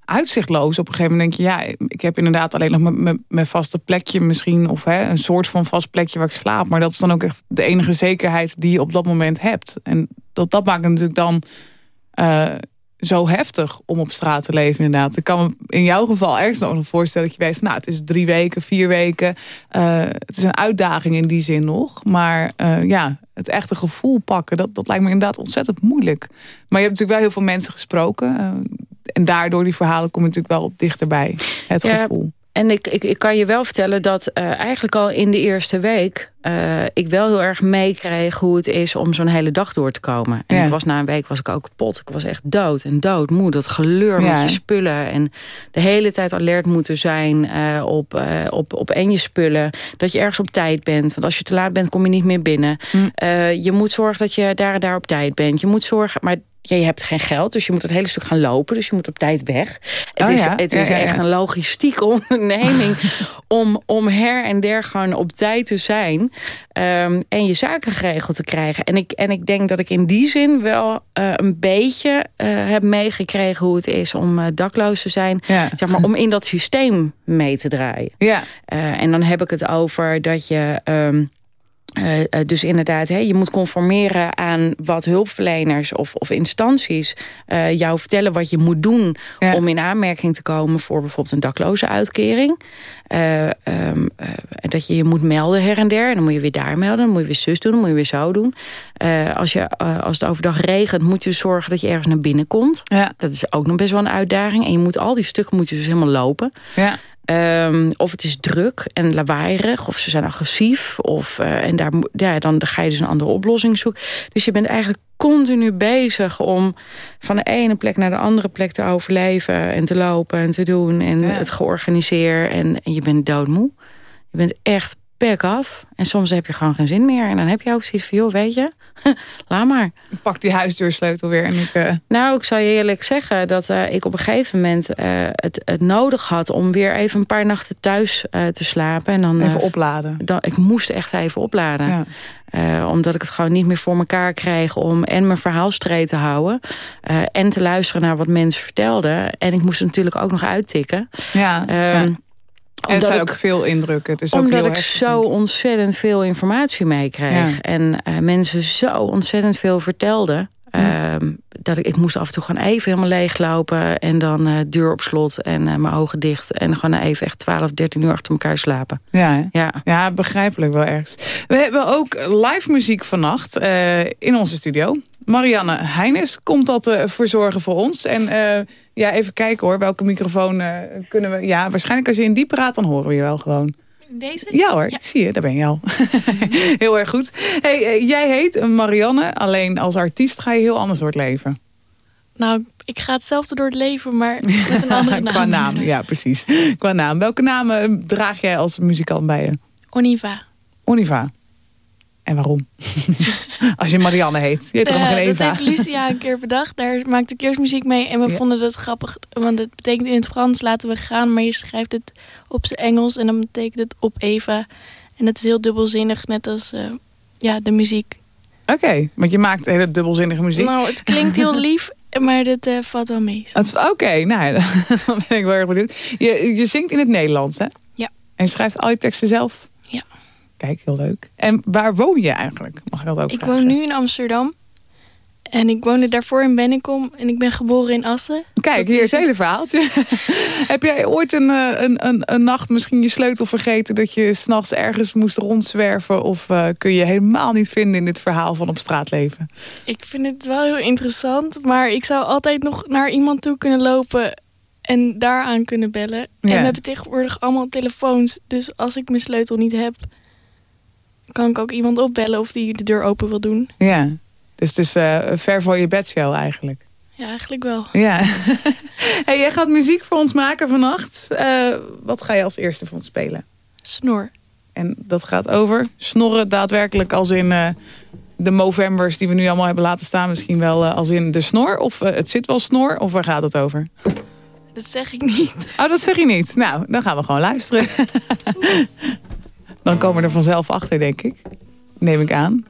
[SPEAKER 3] uitzichtloos. Op een gegeven moment denk je, ja, ik heb inderdaad alleen nog mijn- vaste plekje misschien. Of hè, een soort van vast plekje waar ik slaap. Maar dat is dan ook echt de enige zekerheid die je op dat moment hebt. En dat, dat maakt natuurlijk dan eh, zo heftig om op straat te leven inderdaad. Ik kan me in jouw geval ergens nog voorstellen dat je weet... Van, nou, het is drie weken, vier weken. Eh, het is een uitdaging in die zin nog. Maar eh, ja, het echte gevoel pakken, dat, dat lijkt me inderdaad ontzettend moeilijk. Maar je hebt natuurlijk wel heel veel mensen gesproken. eh, en daardoor die verhalen komen natuurlijk wel dichterbij. Het
[SPEAKER 5] Ja,
[SPEAKER 3] gevoel.
[SPEAKER 5] En ik, ik, ik kan je wel vertellen dat eh, eigenlijk al in de eerste week... eh, ik wel heel erg meekreeg hoe het is om zo'n hele dag door te komen. En
[SPEAKER 3] Ja.
[SPEAKER 5] ik was na een week was ik ook kapot. Ik was echt dood en doodmoe. Dat geleur
[SPEAKER 3] Ja.
[SPEAKER 5] met je spullen. En de hele tijd alert moeten zijn eh, op, op, op en je spullen. Dat je ergens op tijd bent. Want als je te laat bent, kom je niet meer binnen.
[SPEAKER 3] Hm.
[SPEAKER 5] Je moet zorgen dat je daar en daar op tijd bent. Je moet zorgen... Maar ja, je hebt geen geld, dus je moet het hele stuk gaan lopen. Dus je moet op tijd weg. Het
[SPEAKER 3] Oh
[SPEAKER 5] is,
[SPEAKER 3] ja,
[SPEAKER 5] het is
[SPEAKER 3] ja,
[SPEAKER 5] echt een logistieke onderneming... om, om her en der gewoon op tijd te zijn... ehm, en je zaken geregeld te krijgen. En ik, en ik denk dat ik in die zin wel eh, een beetje eh, heb meegekregen... hoe het is om eh, dakloos te zijn. Zeg maar, om in dat systeem mee te draaien.
[SPEAKER 3] Ja,
[SPEAKER 5] en dan heb ik het over dat je... ehm, eh, eh, dus inderdaad, hè, je moet conformeren aan wat hulpverleners of, of instanties eh, jou vertellen wat je moet doen
[SPEAKER 3] Ja.
[SPEAKER 5] om in aanmerking te komen voor bijvoorbeeld een dakloze uitkering. Eh, ehm, eh, dat je je moet melden her en der. En dan moet je weer daar melden. Dan moet je weer zus doen. Dan moet je weer zo doen. Als, je, als het overdag regent, moet je zorgen dat je ergens naar binnen komt.
[SPEAKER 3] ja,
[SPEAKER 5] Dat is ook nog best wel een uitdaging. En je moet al die stukken moet je dus helemaal lopen.
[SPEAKER 3] ja.
[SPEAKER 5] Ehm, of het is druk en lawaaierig, of ze zijn agressief. Of, eh, en daar, ja, dan ga je dus een andere oplossing zoeken. Dus je bent eigenlijk continu bezig om van de ene plek naar de andere plek te overleven. En te lopen en te doen. En
[SPEAKER 3] Ja.
[SPEAKER 5] het georganiseerd. En, en je bent doodmoe. Je bent echt pek af. En soms heb je gewoon geen zin meer. En dan heb je ook zoiets van, joh, weet je, laat maar.
[SPEAKER 3] Ik pak die huisdeursleutel weer en ik... eh,
[SPEAKER 5] Nou, ik zou je eerlijk zeggen dat eh, ik op een gegeven moment eh, het, het nodig had om weer even een paar nachten thuis te slapen. En dan,
[SPEAKER 3] even opladen.
[SPEAKER 5] dan, ik moest echt even opladen.
[SPEAKER 3] Ja.
[SPEAKER 5] Omdat ik het gewoon niet meer voor elkaar kreeg om en mijn verhaal straight te houden. en te luisteren naar wat mensen vertelden. En ik moest het natuurlijk ook nog uittikken.
[SPEAKER 3] Ja,
[SPEAKER 5] Ehm,
[SPEAKER 3] ja. En het zijn ook veel indrukken. Het is ook
[SPEAKER 5] omdat
[SPEAKER 3] heel
[SPEAKER 5] ik
[SPEAKER 3] heftig,
[SPEAKER 5] zo ontzettend veel informatie meekreeg.
[SPEAKER 3] Ja.
[SPEAKER 5] En eh, mensen zo ontzettend veel vertelden. Ehm, dat ik, ik moest af en toe gewoon even helemaal leeglopen. En dan eh, deur op slot en eh, mijn ogen dicht. En gewoon even echt 12, 13 uur achter elkaar slapen.
[SPEAKER 3] Ja, hè?
[SPEAKER 5] Ja.
[SPEAKER 3] ja, begrijpelijk wel ergens. We hebben ook live muziek vannacht eh, in onze studio. Marianne Heines komt dat eh, verzorgen voor ons. En ja, even kijken hoor, welke microfoon kunnen we... Ja, waarschijnlijk als je in die praat, dan horen we je wel gewoon.
[SPEAKER 6] Deze?
[SPEAKER 3] Ja hoor, zie je, daar ben je al. heel erg goed. Hey, eh, jij heet Marianne, alleen als artiest ga je heel anders door het leven.
[SPEAKER 6] Nou, ik ga hetzelfde door het leven, maar met een andere naam.
[SPEAKER 3] Qua naam, ja precies. Qua naam. Welke namen draag jij als muzikant bij je?
[SPEAKER 6] Oniva.
[SPEAKER 3] Oniva. En waarom? Als je Marianne heet. Je heet toch
[SPEAKER 6] Eh,
[SPEAKER 3] geen
[SPEAKER 6] dat heeft Lucia een keer bedacht. Daar maakte ik eerst muziek mee. En we
[SPEAKER 3] Ja.
[SPEAKER 6] vonden dat grappig. Want het betekent in het Frans laten we gaan. Maar je schrijft het op zijn Engels. En dan betekent het op Eva. En dat is heel dubbelzinnig. Net als eh, ja, de muziek.
[SPEAKER 3] Oké, want je maakt hele dubbelzinnige muziek.
[SPEAKER 6] Nou, het klinkt heel lief. Maar dat eh, valt wel mee.
[SPEAKER 3] Oké, nou, dan ben ik wel erg benieuwd. Je, je zingt in het Nederlands, hè?
[SPEAKER 6] Ja.
[SPEAKER 3] En je schrijft al je teksten zelf?
[SPEAKER 6] Ja.
[SPEAKER 3] Kijk, heel leuk. En waar woon je eigenlijk? Mag ik dat ook
[SPEAKER 6] Ik
[SPEAKER 3] vragen?
[SPEAKER 6] woon nu in Amsterdam. En ik woonde daarvoor in Bennekom. En ik ben geboren in Assen.
[SPEAKER 3] Kijk,
[SPEAKER 6] Dat
[SPEAKER 3] hier is het hele verhaaltje. Heb jij ooit een, eh, een, een, een nacht misschien je sleutel vergeten... dat je s'nachts ergens moest rondzwerven? Of eh, kun je helemaal niet vinden in dit verhaal van op straat leven?
[SPEAKER 6] Ik vind het wel heel interessant, maar ik zou altijd nog naar iemand toe kunnen lopen en daaraan kunnen bellen.
[SPEAKER 3] Ja.
[SPEAKER 6] En we hebben tegenwoordig allemaal telefoons, dus als ik mijn sleutel niet heb, kan ik ook iemand opbellen of die de deur open wil doen.
[SPEAKER 3] Ja, dus het is eh, ver voor je bedshow eigenlijk.
[SPEAKER 6] Ja, eigenlijk wel.
[SPEAKER 3] Ja. hey, jij gaat muziek voor ons maken vannacht. Eh, wat ga je als eerste voor ons spelen?
[SPEAKER 6] Snor.
[SPEAKER 3] En dat gaat over snorren daadwerkelijk als in eh, de Movembers die we nu allemaal hebben laten staan. Misschien wel als in de snor of het zit wel snor of waar gaat het over?
[SPEAKER 6] Dat zeg ik niet.
[SPEAKER 3] Oh, dat zeg je niet. Nou, dan gaan we gewoon luisteren. dan komen we er vanzelf achter, denk ik. Neem ik aan.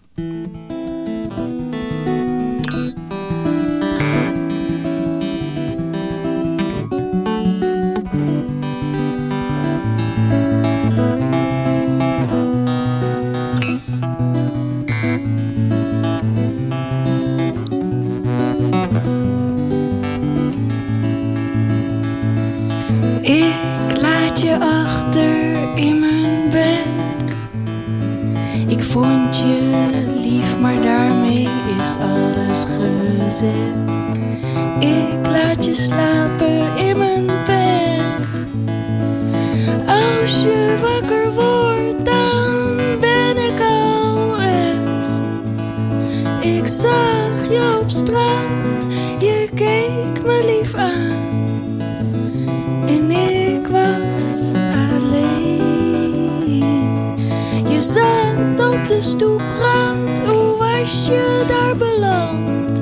[SPEAKER 6] Alles gezegd. Ik laat je slapen in mijn bed. Als je wakker wordt, dan ben ik al weg. Ik zag je op straat, je keek me lief aan. En ik was alleen. Je zat op de stoeprand, was je daar beland?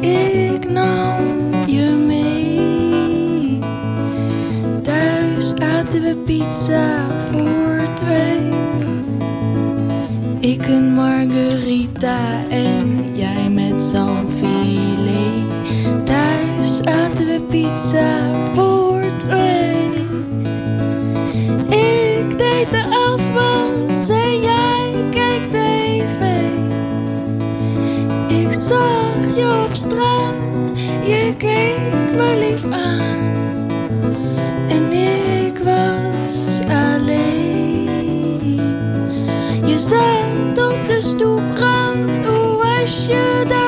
[SPEAKER 6] Ik nam je mee. Thuis aten we pizza voor twee. Ik een margarita en jij met zalmfilet. Thuis aten we pizza op je keek me lief aan. En ik was alleen. Je zat op de stoeprand, hoe was je daar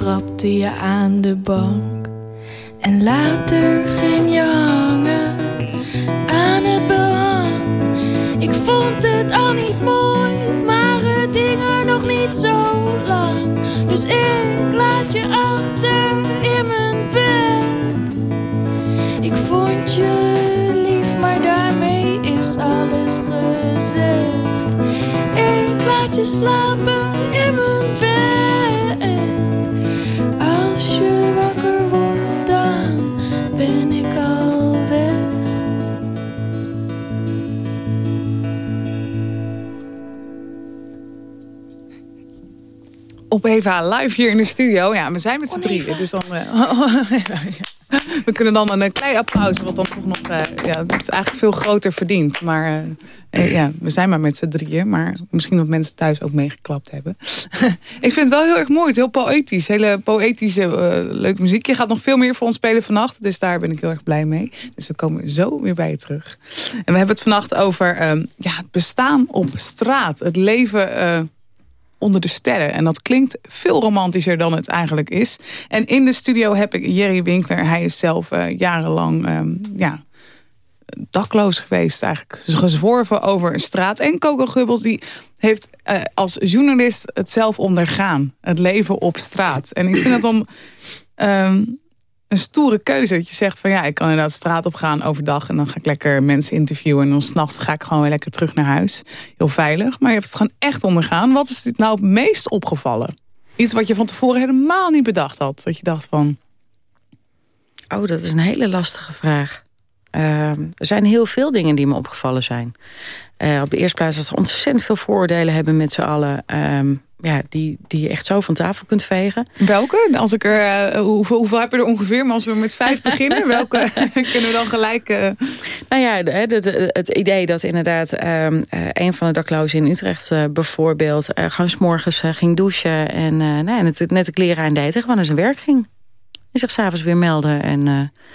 [SPEAKER 6] krabde je aan de bank. En later ging je hangen aan het behang. Ik vond het al niet mooi, maar het hing er nog niet zo lang. Dus ik laat je achter in mijn bed. Ik vond je lief, maar daarmee is alles gezegd. Ik laat je slapen
[SPEAKER 3] Op Eva live hier in de studio. Ja, we zijn met z'n drieën. Dus dan, eh, we kunnen dan een eh, klein applaus. Wat dan toch nog... eh, ja, het is eigenlijk veel groter verdiend. Maar eh, ja, we zijn maar met z'n drieën. Maar misschien dat mensen thuis ook meegeklapt hebben. ik vind het wel heel erg mooi. Het is heel poëtisch. Hele poëtische, leuke muziek. Je gaat nog veel meer voor ons spelen vannacht. Dus daar ben ik heel erg blij mee. Dus we komen zo weer bij je terug. En we hebben het vannacht over ehm, ja, het bestaan op straat. Het leven... onder de sterren. En dat klinkt veel romantischer dan het eigenlijk is. En in de studio heb ik Jerry Winkler. Hij is zelf eh, jarenlang ehm, ja, dakloos geweest. Eigenlijk gezworven over een straat. En Coco Gubbels die heeft eh, als journalist het zelf ondergaan. Het leven op straat. En ik vind dat dan... ehm, een stoere keuze. Dat je zegt van ja, ik kan inderdaad de straat op gaan overdag. En dan ga ik lekker mensen interviewen. En dan s'nachts ga ik gewoon weer lekker terug naar huis. Heel veilig. Maar je hebt het gewoon echt ondergaan. Wat is dit nou het meest opgevallen? Iets wat je van tevoren helemaal niet bedacht had. Dat je dacht van...
[SPEAKER 5] Oh, dat is een hele lastige vraag. Ehm, er zijn heel veel dingen die me opgevallen zijn. Eh, op de eerste plaats dat we ontzettend veel vooroordelen hebben met z'n allen. ehm, ja, die, die je echt zo van tafel kunt vegen.
[SPEAKER 3] Welke? Als ik er, eh, hoeveel, hoeveel heb je er ongeveer? Maar als we met vijf beginnen, welke kunnen we dan gelijk... eh,
[SPEAKER 5] Nou ja, de- de- de- het idee dat inderdaad ehm, eh, een van de daklozen in Utrecht bijvoorbeeld... gewoon s'morgens ging douchen en nou, net, net de kleren aandeed... en gewoon naar zijn werk ging. En zich s'avonds weer melden. En,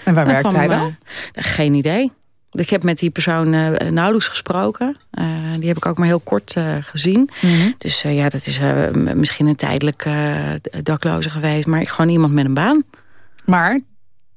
[SPEAKER 3] en waar
[SPEAKER 5] nou,
[SPEAKER 3] werkt
[SPEAKER 5] kwam,
[SPEAKER 3] hij dan?
[SPEAKER 5] geen idee. Ik heb met die persoon eh, nauwelijks gesproken. Eh, die heb ik ook maar heel kort eh, gezien.
[SPEAKER 3] Mhm.
[SPEAKER 5] Dus ja, dat is misschien een tijdelijk dakloze geweest. Maar gewoon iemand met een baan.
[SPEAKER 3] Maar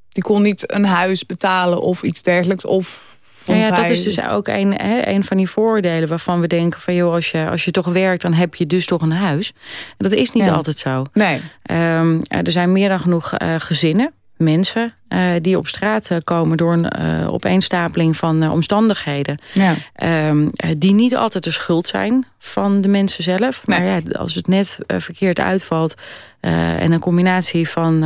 [SPEAKER 3] die kon niet een huis betalen of iets dergelijks. Of
[SPEAKER 5] Ja, ja, dat is dus ook een, hè, een van die vooroordelen waarvan we denken van joh, als je, als je toch werkt, dan heb je dus toch een huis. Dat is niet
[SPEAKER 3] Ja.
[SPEAKER 5] altijd zo.
[SPEAKER 3] Nee.
[SPEAKER 5] Ehm, er zijn meer dan genoeg gezinnen, mensen, eh, die op straat eh, komen door een eh, opeenstapeling van omstandigheden.
[SPEAKER 3] Ja.
[SPEAKER 5] Ehm, eh, die niet altijd de schuld zijn van de mensen zelf. Maar
[SPEAKER 3] Nee.
[SPEAKER 5] ja, als het net verkeerd uitvalt en een combinatie van,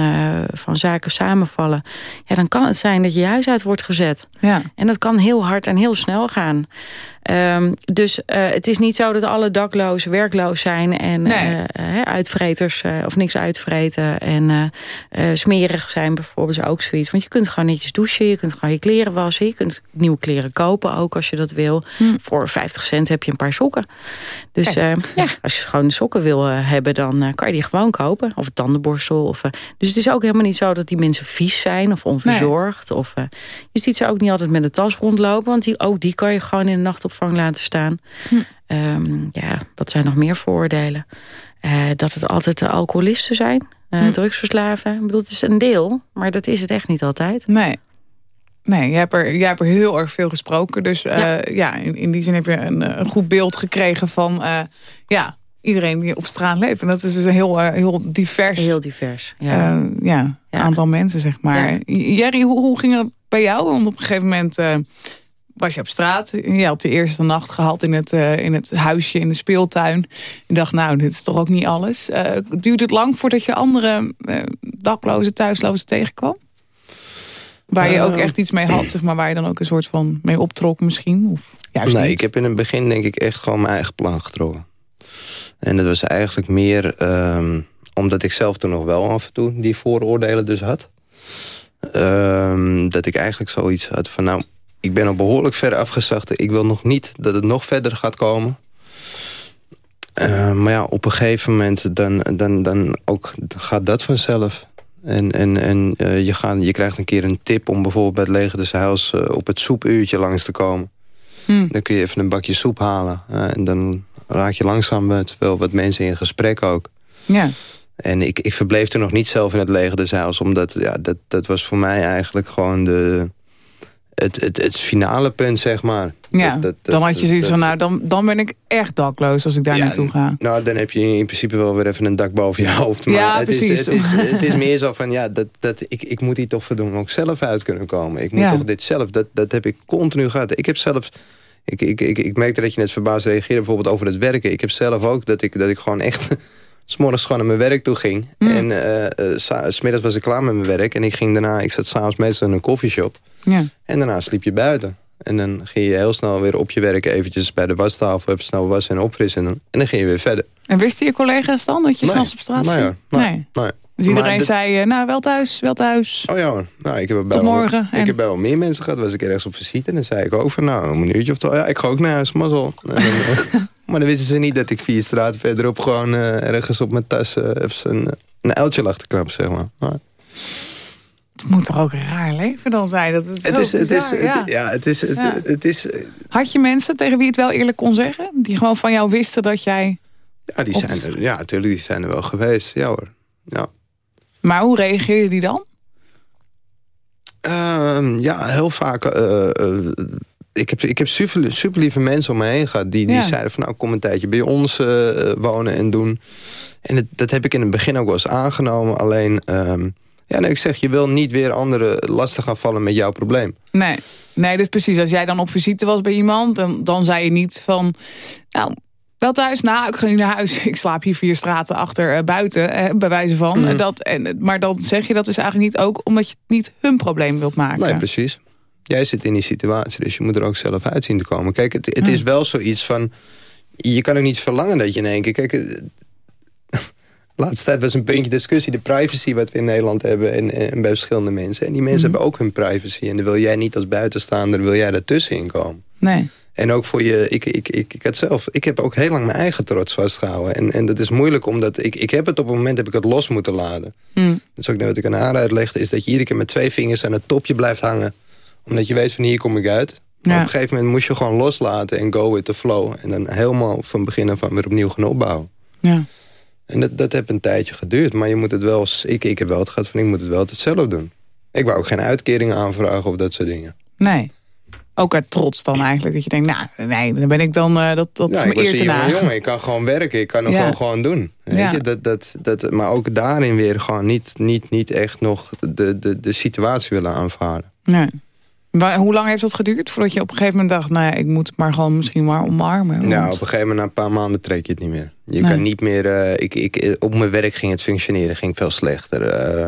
[SPEAKER 5] van zaken samenvallen, ja, dan kan het zijn dat je huis uit wordt gezet.
[SPEAKER 3] Ja.
[SPEAKER 5] En dat kan heel hard en heel snel gaan. Ehm, dus het is niet zo dat alle daklozen werkloos zijn en
[SPEAKER 3] Nee.
[SPEAKER 5] uitvreters of niks uitvreten en smerig zijn bijvoorbeeld is ook zoiets. Want je kunt gewoon netjes douchen, je kunt gewoon je kleren wassen, je kunt nieuwe kleren kopen ook als je dat wil. Voor 50 cent heb je een paar sokken. Dus eh, ja, als je gewoon sokken wil eh, hebben, dan eh, kan je die gewoon kopen. Of een tandenborstel. Of, dus het is ook helemaal niet zo dat die mensen vies zijn of onverzorgd. Of, je ziet ze ook niet altijd met een tas rondlopen. Want die, ook die kan je gewoon in de nachtopvang laten staan. Ehm, ja, wat zijn nog meer vooroordelen? Eh, dat het altijd de alcoholisten zijn. Eh, Drugsverslaven. Ik bedoel, het is een deel. Maar dat is het echt niet altijd.
[SPEAKER 3] Nee. Nee, jij hebt, er, jij hebt er heel erg veel gesproken. Dus eh, ja.
[SPEAKER 5] Ja.
[SPEAKER 3] in, in die zin heb je een, eh, een goed beeld gekregen van... ja, iedereen die op straat leeft. En dat is dus een heel, heel divers,
[SPEAKER 5] Heel divers. Ja.
[SPEAKER 3] ja,
[SPEAKER 5] Ja.
[SPEAKER 3] aantal mensen, zeg maar. Jerry, hoe, hoe ging het bij jou? Want op een gegeven moment was je op straat. Je had de eerste nacht gehad in het, eh, in het huisje in de speeltuin. Je dacht, nou, dit is toch ook niet alles. Eh duurde het lang voordat je andere eh, daklozen, thuislozen tegenkwam? Waar je ook echt iets mee had, zeg maar, waar je dan ook een soort van mee optrok misschien? Of juist
[SPEAKER 4] nee,
[SPEAKER 3] niet?
[SPEAKER 4] ik heb in het begin denk ik echt gewoon mijn eigen plan getrokken. En dat was eigenlijk meer ehm, omdat ik zelf toen nog wel af en toe die vooroordelen dus had. Ehm, dat ik eigenlijk zoiets had van nou, ik ben al behoorlijk ver afgezacht. Ik wil nog niet dat het nog verder gaat komen. Ehm, maar ja, op een gegeven moment dan, dan, dan ook gaat dat vanzelf. En, en, en eh, je, gaat, je krijgt een keer een tip om bijvoorbeeld bij het leger des Heils... eh, op het soepuurtje langs te komen.
[SPEAKER 3] Hm.
[SPEAKER 4] Dan kun je even een bakje soep halen. eh, en dan raak je langzaam met wel wat mensen in gesprek ook.
[SPEAKER 3] Ja.
[SPEAKER 4] En ik, ik verbleef toen nog niet zelf in het leger des Heils. Omdat ja, dat, dat was voor mij eigenlijk gewoon de, het, het, het finale punt, zeg maar.
[SPEAKER 3] Ja,
[SPEAKER 4] Dat- dat-
[SPEAKER 3] dan had je zoiets
[SPEAKER 4] dat-
[SPEAKER 3] van, nou, dan, dan ben ik echt dakloos als ik daar
[SPEAKER 4] Ja,
[SPEAKER 3] naartoe ga.
[SPEAKER 4] Nou, dan heb je in principe wel weer even een dak boven je hoofd. Maar
[SPEAKER 3] Ja,
[SPEAKER 4] het, is, het, is, het is meer zo van, ja, dat, dat, ik, ik moet hier toch verdoen ook zelf uit kunnen komen. Ik moet
[SPEAKER 3] Ja.
[SPEAKER 4] toch dit zelf, dat, dat heb ik continu gehad. Ik heb zelfs, ik, ik, ik, ik merkte dat je net verbaasd reageerde bijvoorbeeld over het werken. Ik heb zelf ook dat ik, dat ik gewoon echt... S'morgens gewoon naar mijn werk toe ging.
[SPEAKER 3] Mm.
[SPEAKER 4] En sa- smiddags was ik klaar met mijn werk. En ik ging daarna, ik zat s'avonds meestal in een koffieshop.
[SPEAKER 3] Ja.
[SPEAKER 4] En daarna sliep je buiten. En dan ging je heel snel weer op je werk eventjes bij de wastafel... even snel wassen en opfrissen. En dan ging je weer verder.
[SPEAKER 3] En wisten je collega's dan dat je
[SPEAKER 4] Nee.
[SPEAKER 3] s'nachts op straat
[SPEAKER 4] Nee,
[SPEAKER 3] ging?
[SPEAKER 4] Nee.
[SPEAKER 3] Nee.
[SPEAKER 4] Nee.
[SPEAKER 3] Dus iedereen
[SPEAKER 4] Maar
[SPEAKER 3] zei, eh, nou, wel thuis, wel thuis.
[SPEAKER 4] Oh ja hoor. Nou, ik heb bij wel-
[SPEAKER 3] morgen. En-
[SPEAKER 4] Ik heb bij wel meer mensen gehad. Was ik ergens op visite. En dan zei ik ook van nou, een minuutje of toch. Ja, ik ga ook naar huis. Mazzel. Eh, maar dan wisten ze niet dat ik vier straten verderop gewoon eh, ergens op mijn tas even een, een uiltje lag te knappen, zeg maar. Maar
[SPEAKER 3] Het moet toch ook een raar leven dan zijn? Dat is
[SPEAKER 4] het is, het is, het-
[SPEAKER 3] ja.
[SPEAKER 4] het is, het,
[SPEAKER 3] Ja.
[SPEAKER 4] het is,
[SPEAKER 3] Had je mensen tegen wie je het wel eerlijk kon zeggen? Die gewoon van jou wisten dat jij...
[SPEAKER 4] ja, die zijn er, ja, natuurlijk, die zijn er wel geweest. Ja hoor. Ja.
[SPEAKER 3] Maar hoe reageerde die dan?
[SPEAKER 4] Ehm, ja, heel vaak. eh, eh, ik heb, ik heb super, super lieve mensen om me heen gehad. Die, die
[SPEAKER 3] Ja.
[SPEAKER 4] zeiden van nou kom een tijdje bij ons eh, eh, wonen en doen. En het, dat heb ik in het begin ook wel eens aangenomen. Alleen, ehm, ja, nee, ik zeg, je wil niet weer anderen lastig gaan vallen met jouw probleem.
[SPEAKER 3] Nee. Nee, dus precies. Als jij dan op visite was bij iemand... dan, dan zei je niet van... Nou, wel thuis? Nou, ik ga nu naar huis. Ik slaap hier vier straten achter eh, buiten, eh, bij wijze van.
[SPEAKER 4] Mhm.
[SPEAKER 3] Dat, en, maar dan zeg je dat dus eigenlijk niet ook... omdat je het niet hun probleem wilt maken.
[SPEAKER 4] Nee, precies. Jij zit in die situatie, dus je moet er ook zelf uit zien te komen. Kijk, het, het is wel zoiets van... Je kan ook niet verlangen dat je in één keer... Kijk, laatste tijd was een puntje discussie... de privacy wat we in Nederland hebben en, en bij verschillende mensen. En die mensen hebben ook hun privacy. En dan wil jij niet als buitenstaander, wil jij daartussenin komen.
[SPEAKER 3] Nee.
[SPEAKER 4] En ook voor je, ik, ik, ik, ik had zelf, ik heb ook heel lang mijn eigen trots vastgehouden. En, en dat is moeilijk, omdat ik, ik heb het op het moment heb ik het los moeten laden.
[SPEAKER 3] Hm.
[SPEAKER 4] Dat is ook net wat ik aan haar uitlegde, is dat je iedere keer met twee vingers aan het topje blijft hangen. Omdat je weet van hier kom ik uit. Maar
[SPEAKER 3] Ja.
[SPEAKER 4] op een gegeven moment moest je gewoon loslaten en go with the flow. En dan helemaal van begin af aan weer opnieuw gaan opbouwen.
[SPEAKER 3] Ja.
[SPEAKER 4] En dat, dat heeft een tijdje geduurd. Maar je moet het wel, ik, ik heb wel het gehad van ik moet het wel altijd zelf doen. Ik wou ook geen uitkeringen aanvragen of dat soort dingen.
[SPEAKER 3] Nee. Ook uit trots dan eigenlijk. Dat je denkt, nou, nee, dan ben ik dan... eh, dat dat is
[SPEAKER 4] Ja, ik was
[SPEAKER 3] eer te na.
[SPEAKER 4] jongen. Ik kan gewoon werken. Ik kan
[SPEAKER 3] Ja.
[SPEAKER 4] wel gewoon doen. Weet
[SPEAKER 3] Ja.
[SPEAKER 4] je? Dat, dat, dat, maar ook daarin weer gewoon niet, niet, niet echt nog de, de, de situatie willen aanvaarden.
[SPEAKER 3] Nee. Maar hoe lang heeft dat geduurd? Voordat je op een gegeven moment dacht, nou ja, ik moet het maar gewoon misschien maar omarmen. want-
[SPEAKER 4] Nou, op een gegeven moment na een paar maanden trek je het niet meer. Je
[SPEAKER 3] Nee.
[SPEAKER 4] kan niet meer... eh, ik, ik, op mijn werk ging het functioneren. Ging veel slechter. eh,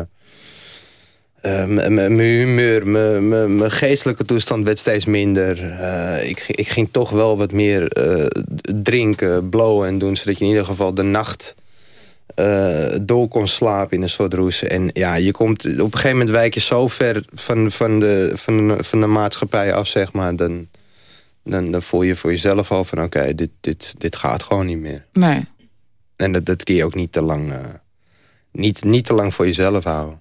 [SPEAKER 4] eh, m- m- Mijn humeur, mijn- geestelijke toestand werd steeds minder. Eh, ik, ik ging toch wel wat meer eh, drinken, blowen en doen... zodat je in ieder geval de nacht eh, door kon slapen in een soort roes. En ja, je komt, op een gegeven moment wijk je zo ver van, van, de, van, de- van de maatschappij af, zeg maar... dan, dan, dan voel je voor jezelf al van oké, dit, dit, dit gaat gewoon niet meer.
[SPEAKER 3] Nee.
[SPEAKER 4] En dat, dat kun je ook niet te lang, eh, niet, niet te lang voor jezelf houden.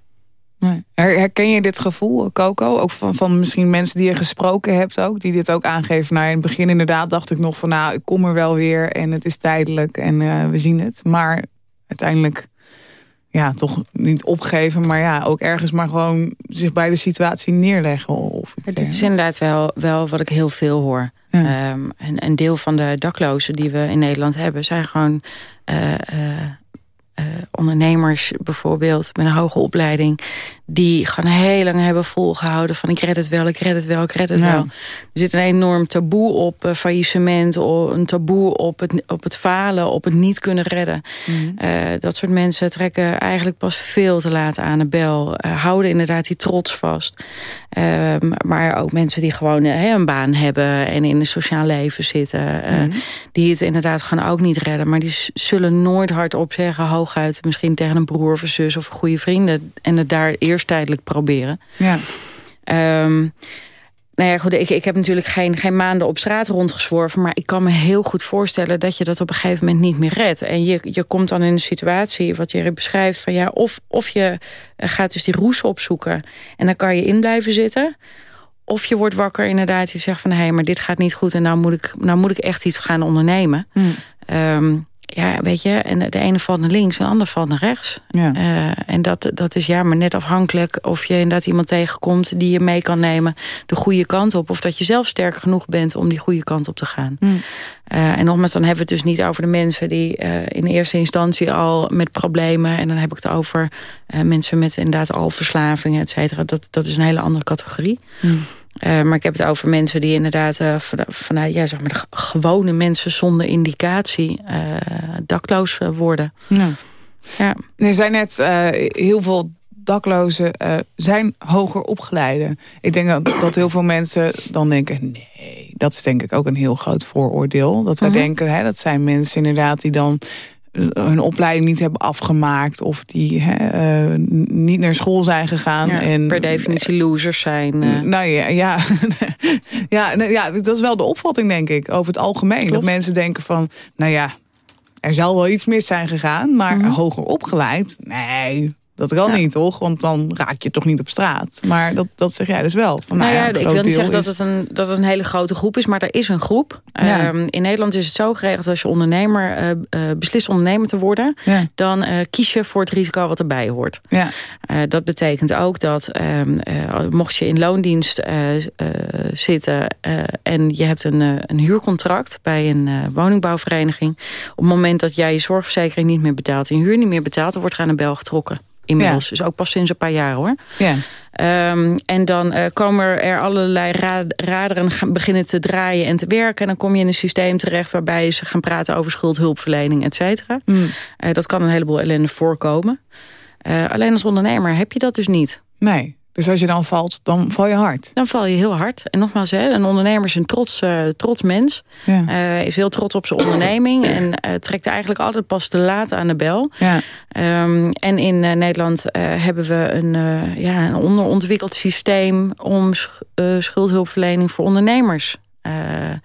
[SPEAKER 3] nee. Her- Herken je dit gevoel, Coco? Ook van, van misschien mensen die je gesproken hebt ook. Die dit ook aangeven. Nou, in het begin inderdaad dacht ik nog van... nou, ik kom er wel weer en het is tijdelijk en eh, we zien het. Maar uiteindelijk... Ja, toch niet opgeven, maar ja, ook ergens maar gewoon zich bij de situatie neerleggen. Of iets
[SPEAKER 5] Het is inderdaad wel, wel wat ik heel veel hoor. Ehm, en een deel van de daklozen die we in Nederland hebben... zijn gewoon eh, eh, eh, ondernemers bijvoorbeeld met een hoge opleiding... die gewoon heel lang hebben volgehouden van ik red het wel, ik red het wel, ik red het
[SPEAKER 3] Ja.
[SPEAKER 5] wel. Er zit een enorm taboe op eh, faillissement, een taboe op het, op het falen, op het niet kunnen redden.
[SPEAKER 3] Mhm.
[SPEAKER 5] Eh, dat soort mensen trekken eigenlijk pas veel te laat aan de bel. eh, houden inderdaad die trots vast. Ehm, maar ook mensen die gewoon een baan hebben en in een sociaal leven zitten.
[SPEAKER 3] Mhm.
[SPEAKER 5] Die het inderdaad gewoon ook niet redden. Maar die zullen nooit hardop zeggen, hooguit misschien tegen een broer of een zus of goede vrienden. En het daar eerst tijdelijk proberen.
[SPEAKER 3] Ja.
[SPEAKER 5] Ehm, nou ja, goed, ik, ik heb natuurlijk geen, geen maanden op straat rondgezworven... maar ik kan me heel goed voorstellen dat je dat op een gegeven moment niet meer redt. En je, je komt dan in een situatie, wat je beschrijft... van ja, of, of je eh, gaat dus die roes opzoeken en dan kan je in blijven zitten... of je wordt wakker inderdaad, je zegt van... hé, maar dit gaat niet goed en nou moet ik, nou moet ik echt iets gaan ondernemen.
[SPEAKER 3] Mm.
[SPEAKER 5] Ehm, ja, weet je, en de ene valt naar links en de ander valt naar rechts.
[SPEAKER 3] Ja.
[SPEAKER 5] Eh, en dat, dat is ja, maar net afhankelijk of je inderdaad iemand tegenkomt die je mee kan nemen de goede kant op. Of dat je zelf sterk genoeg bent om die goede kant op te gaan.
[SPEAKER 3] Mm.
[SPEAKER 5] Eh, en nogmaals, dan hebben we het dus niet over de mensen die eh, in eerste instantie al met problemen. En dan heb ik het over mensen met inderdaad al verslavingen, et cetera. Dat, dat is een hele andere categorie.
[SPEAKER 3] Mm.
[SPEAKER 5] Eh, maar ik heb het over mensen die inderdaad van- vanuit ja, zeg maar gewone mensen zonder indicatie eh, dakloos worden.
[SPEAKER 3] Ja.
[SPEAKER 5] Ja.
[SPEAKER 3] Er zijn net heel veel daklozen zijn hoger opgeleiden. Ik denk dat, dat heel veel mensen dan denken... nee, dat is denk ik ook een heel groot vooroordeel. Dat wij
[SPEAKER 5] Mhm.
[SPEAKER 3] denken, hè, dat zijn mensen inderdaad die dan hun opleiding niet hebben afgemaakt... of die hè, eh, niet naar school zijn gegaan.
[SPEAKER 5] Ja,
[SPEAKER 3] en,
[SPEAKER 5] per definitie losers zijn. eh.
[SPEAKER 3] Nou ja, ja. ja, nou ja, dat is wel de opvatting, denk ik, over het algemeen. Dat mensen denken van, nou ja, er zal wel iets mis zijn gegaan, maar
[SPEAKER 5] Mhm.
[SPEAKER 3] hoger opgeleid, nee, dat kan
[SPEAKER 5] Ja.
[SPEAKER 3] niet, toch? Want dan raak je toch niet op straat. Maar dat, dat zeg jij dus wel. Van,
[SPEAKER 5] Nou ja,
[SPEAKER 3] een
[SPEAKER 5] ik wil niet zeggen dat het, een, dat het een hele grote groep is, maar er is een groep.
[SPEAKER 3] Ja.
[SPEAKER 5] Ehm, in Nederland is het zo geregeld als je ondernemer eh, beslist ondernemer te worden,
[SPEAKER 3] Ja,
[SPEAKER 5] dan eh, kies je voor het risico wat erbij hoort.
[SPEAKER 3] ja,
[SPEAKER 5] dat betekent ook dat ehm, eh, mocht je in loondienst zitten en je hebt een, een huurcontract bij een woningbouwvereniging, op het moment dat jij je zorgverzekering niet meer betaalt en je huur niet meer betaalt, dan wordt er aan de bel getrokken. Inmiddels. Dus ook pas sinds een paar jaar hoor.
[SPEAKER 3] ja.
[SPEAKER 5] Ehm, en dan eh, komen er allerlei ra- raderen gaan beginnen te draaien en te werken. En dan kom je in een systeem terecht waarbij ze gaan praten over schuldhulpverlening, et cetera.
[SPEAKER 3] Hm.
[SPEAKER 5] Eh, dat kan een heleboel ellende voorkomen. Eh, alleen als ondernemer heb je dat dus niet.
[SPEAKER 3] Nee, dus als je dan valt, dan val je hard.
[SPEAKER 5] Dan val je heel hard. En nogmaals, hè, een ondernemer is een trots, eh, trots mens.
[SPEAKER 3] Ja,
[SPEAKER 5] Eh, is heel trots op zijn onderneming. En eh, trekt eigenlijk altijd pas te laat aan de bel.
[SPEAKER 3] ja,
[SPEAKER 5] Ehm, en in Nederland hebben we een, ja, een onderontwikkeld systeem... om sch- schuldhulpverlening voor ondernemers... eh, eh,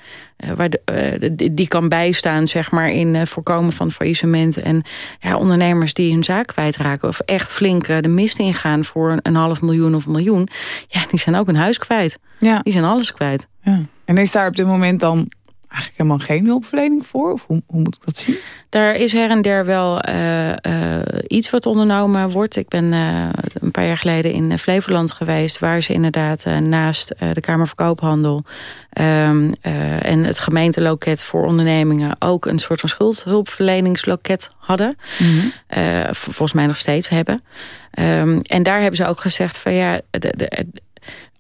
[SPEAKER 5] waar de, eh, die- die kan bijstaan zeg maar, in voorkomen van faillissement. En ja, ondernemers die hun zaak kwijtraken... of echt flink de mist ingaan voor een, een half miljoen of een miljoen... ja, die zijn ook een huis kwijt.
[SPEAKER 3] ja,
[SPEAKER 5] Die zijn alles kwijt.
[SPEAKER 3] ja. En is daar op dit moment dan eigenlijk helemaal geen hulpverlening voor? Of hoe, hoe moet ik dat zien?
[SPEAKER 5] Daar is her en der wel eh, eh, iets wat ondernomen wordt. Ik ben eh, een paar jaar geleden in Flevoland geweest... waar ze inderdaad naast de Kamer van Koophandel... ehm, eh, en het gemeenteloket voor ondernemingen... ook een soort van schuldhulpverleningsloket hadden. V- volgens mij nog steeds hebben. Ehm, en daar hebben ze ook gezegd van ja... De, de,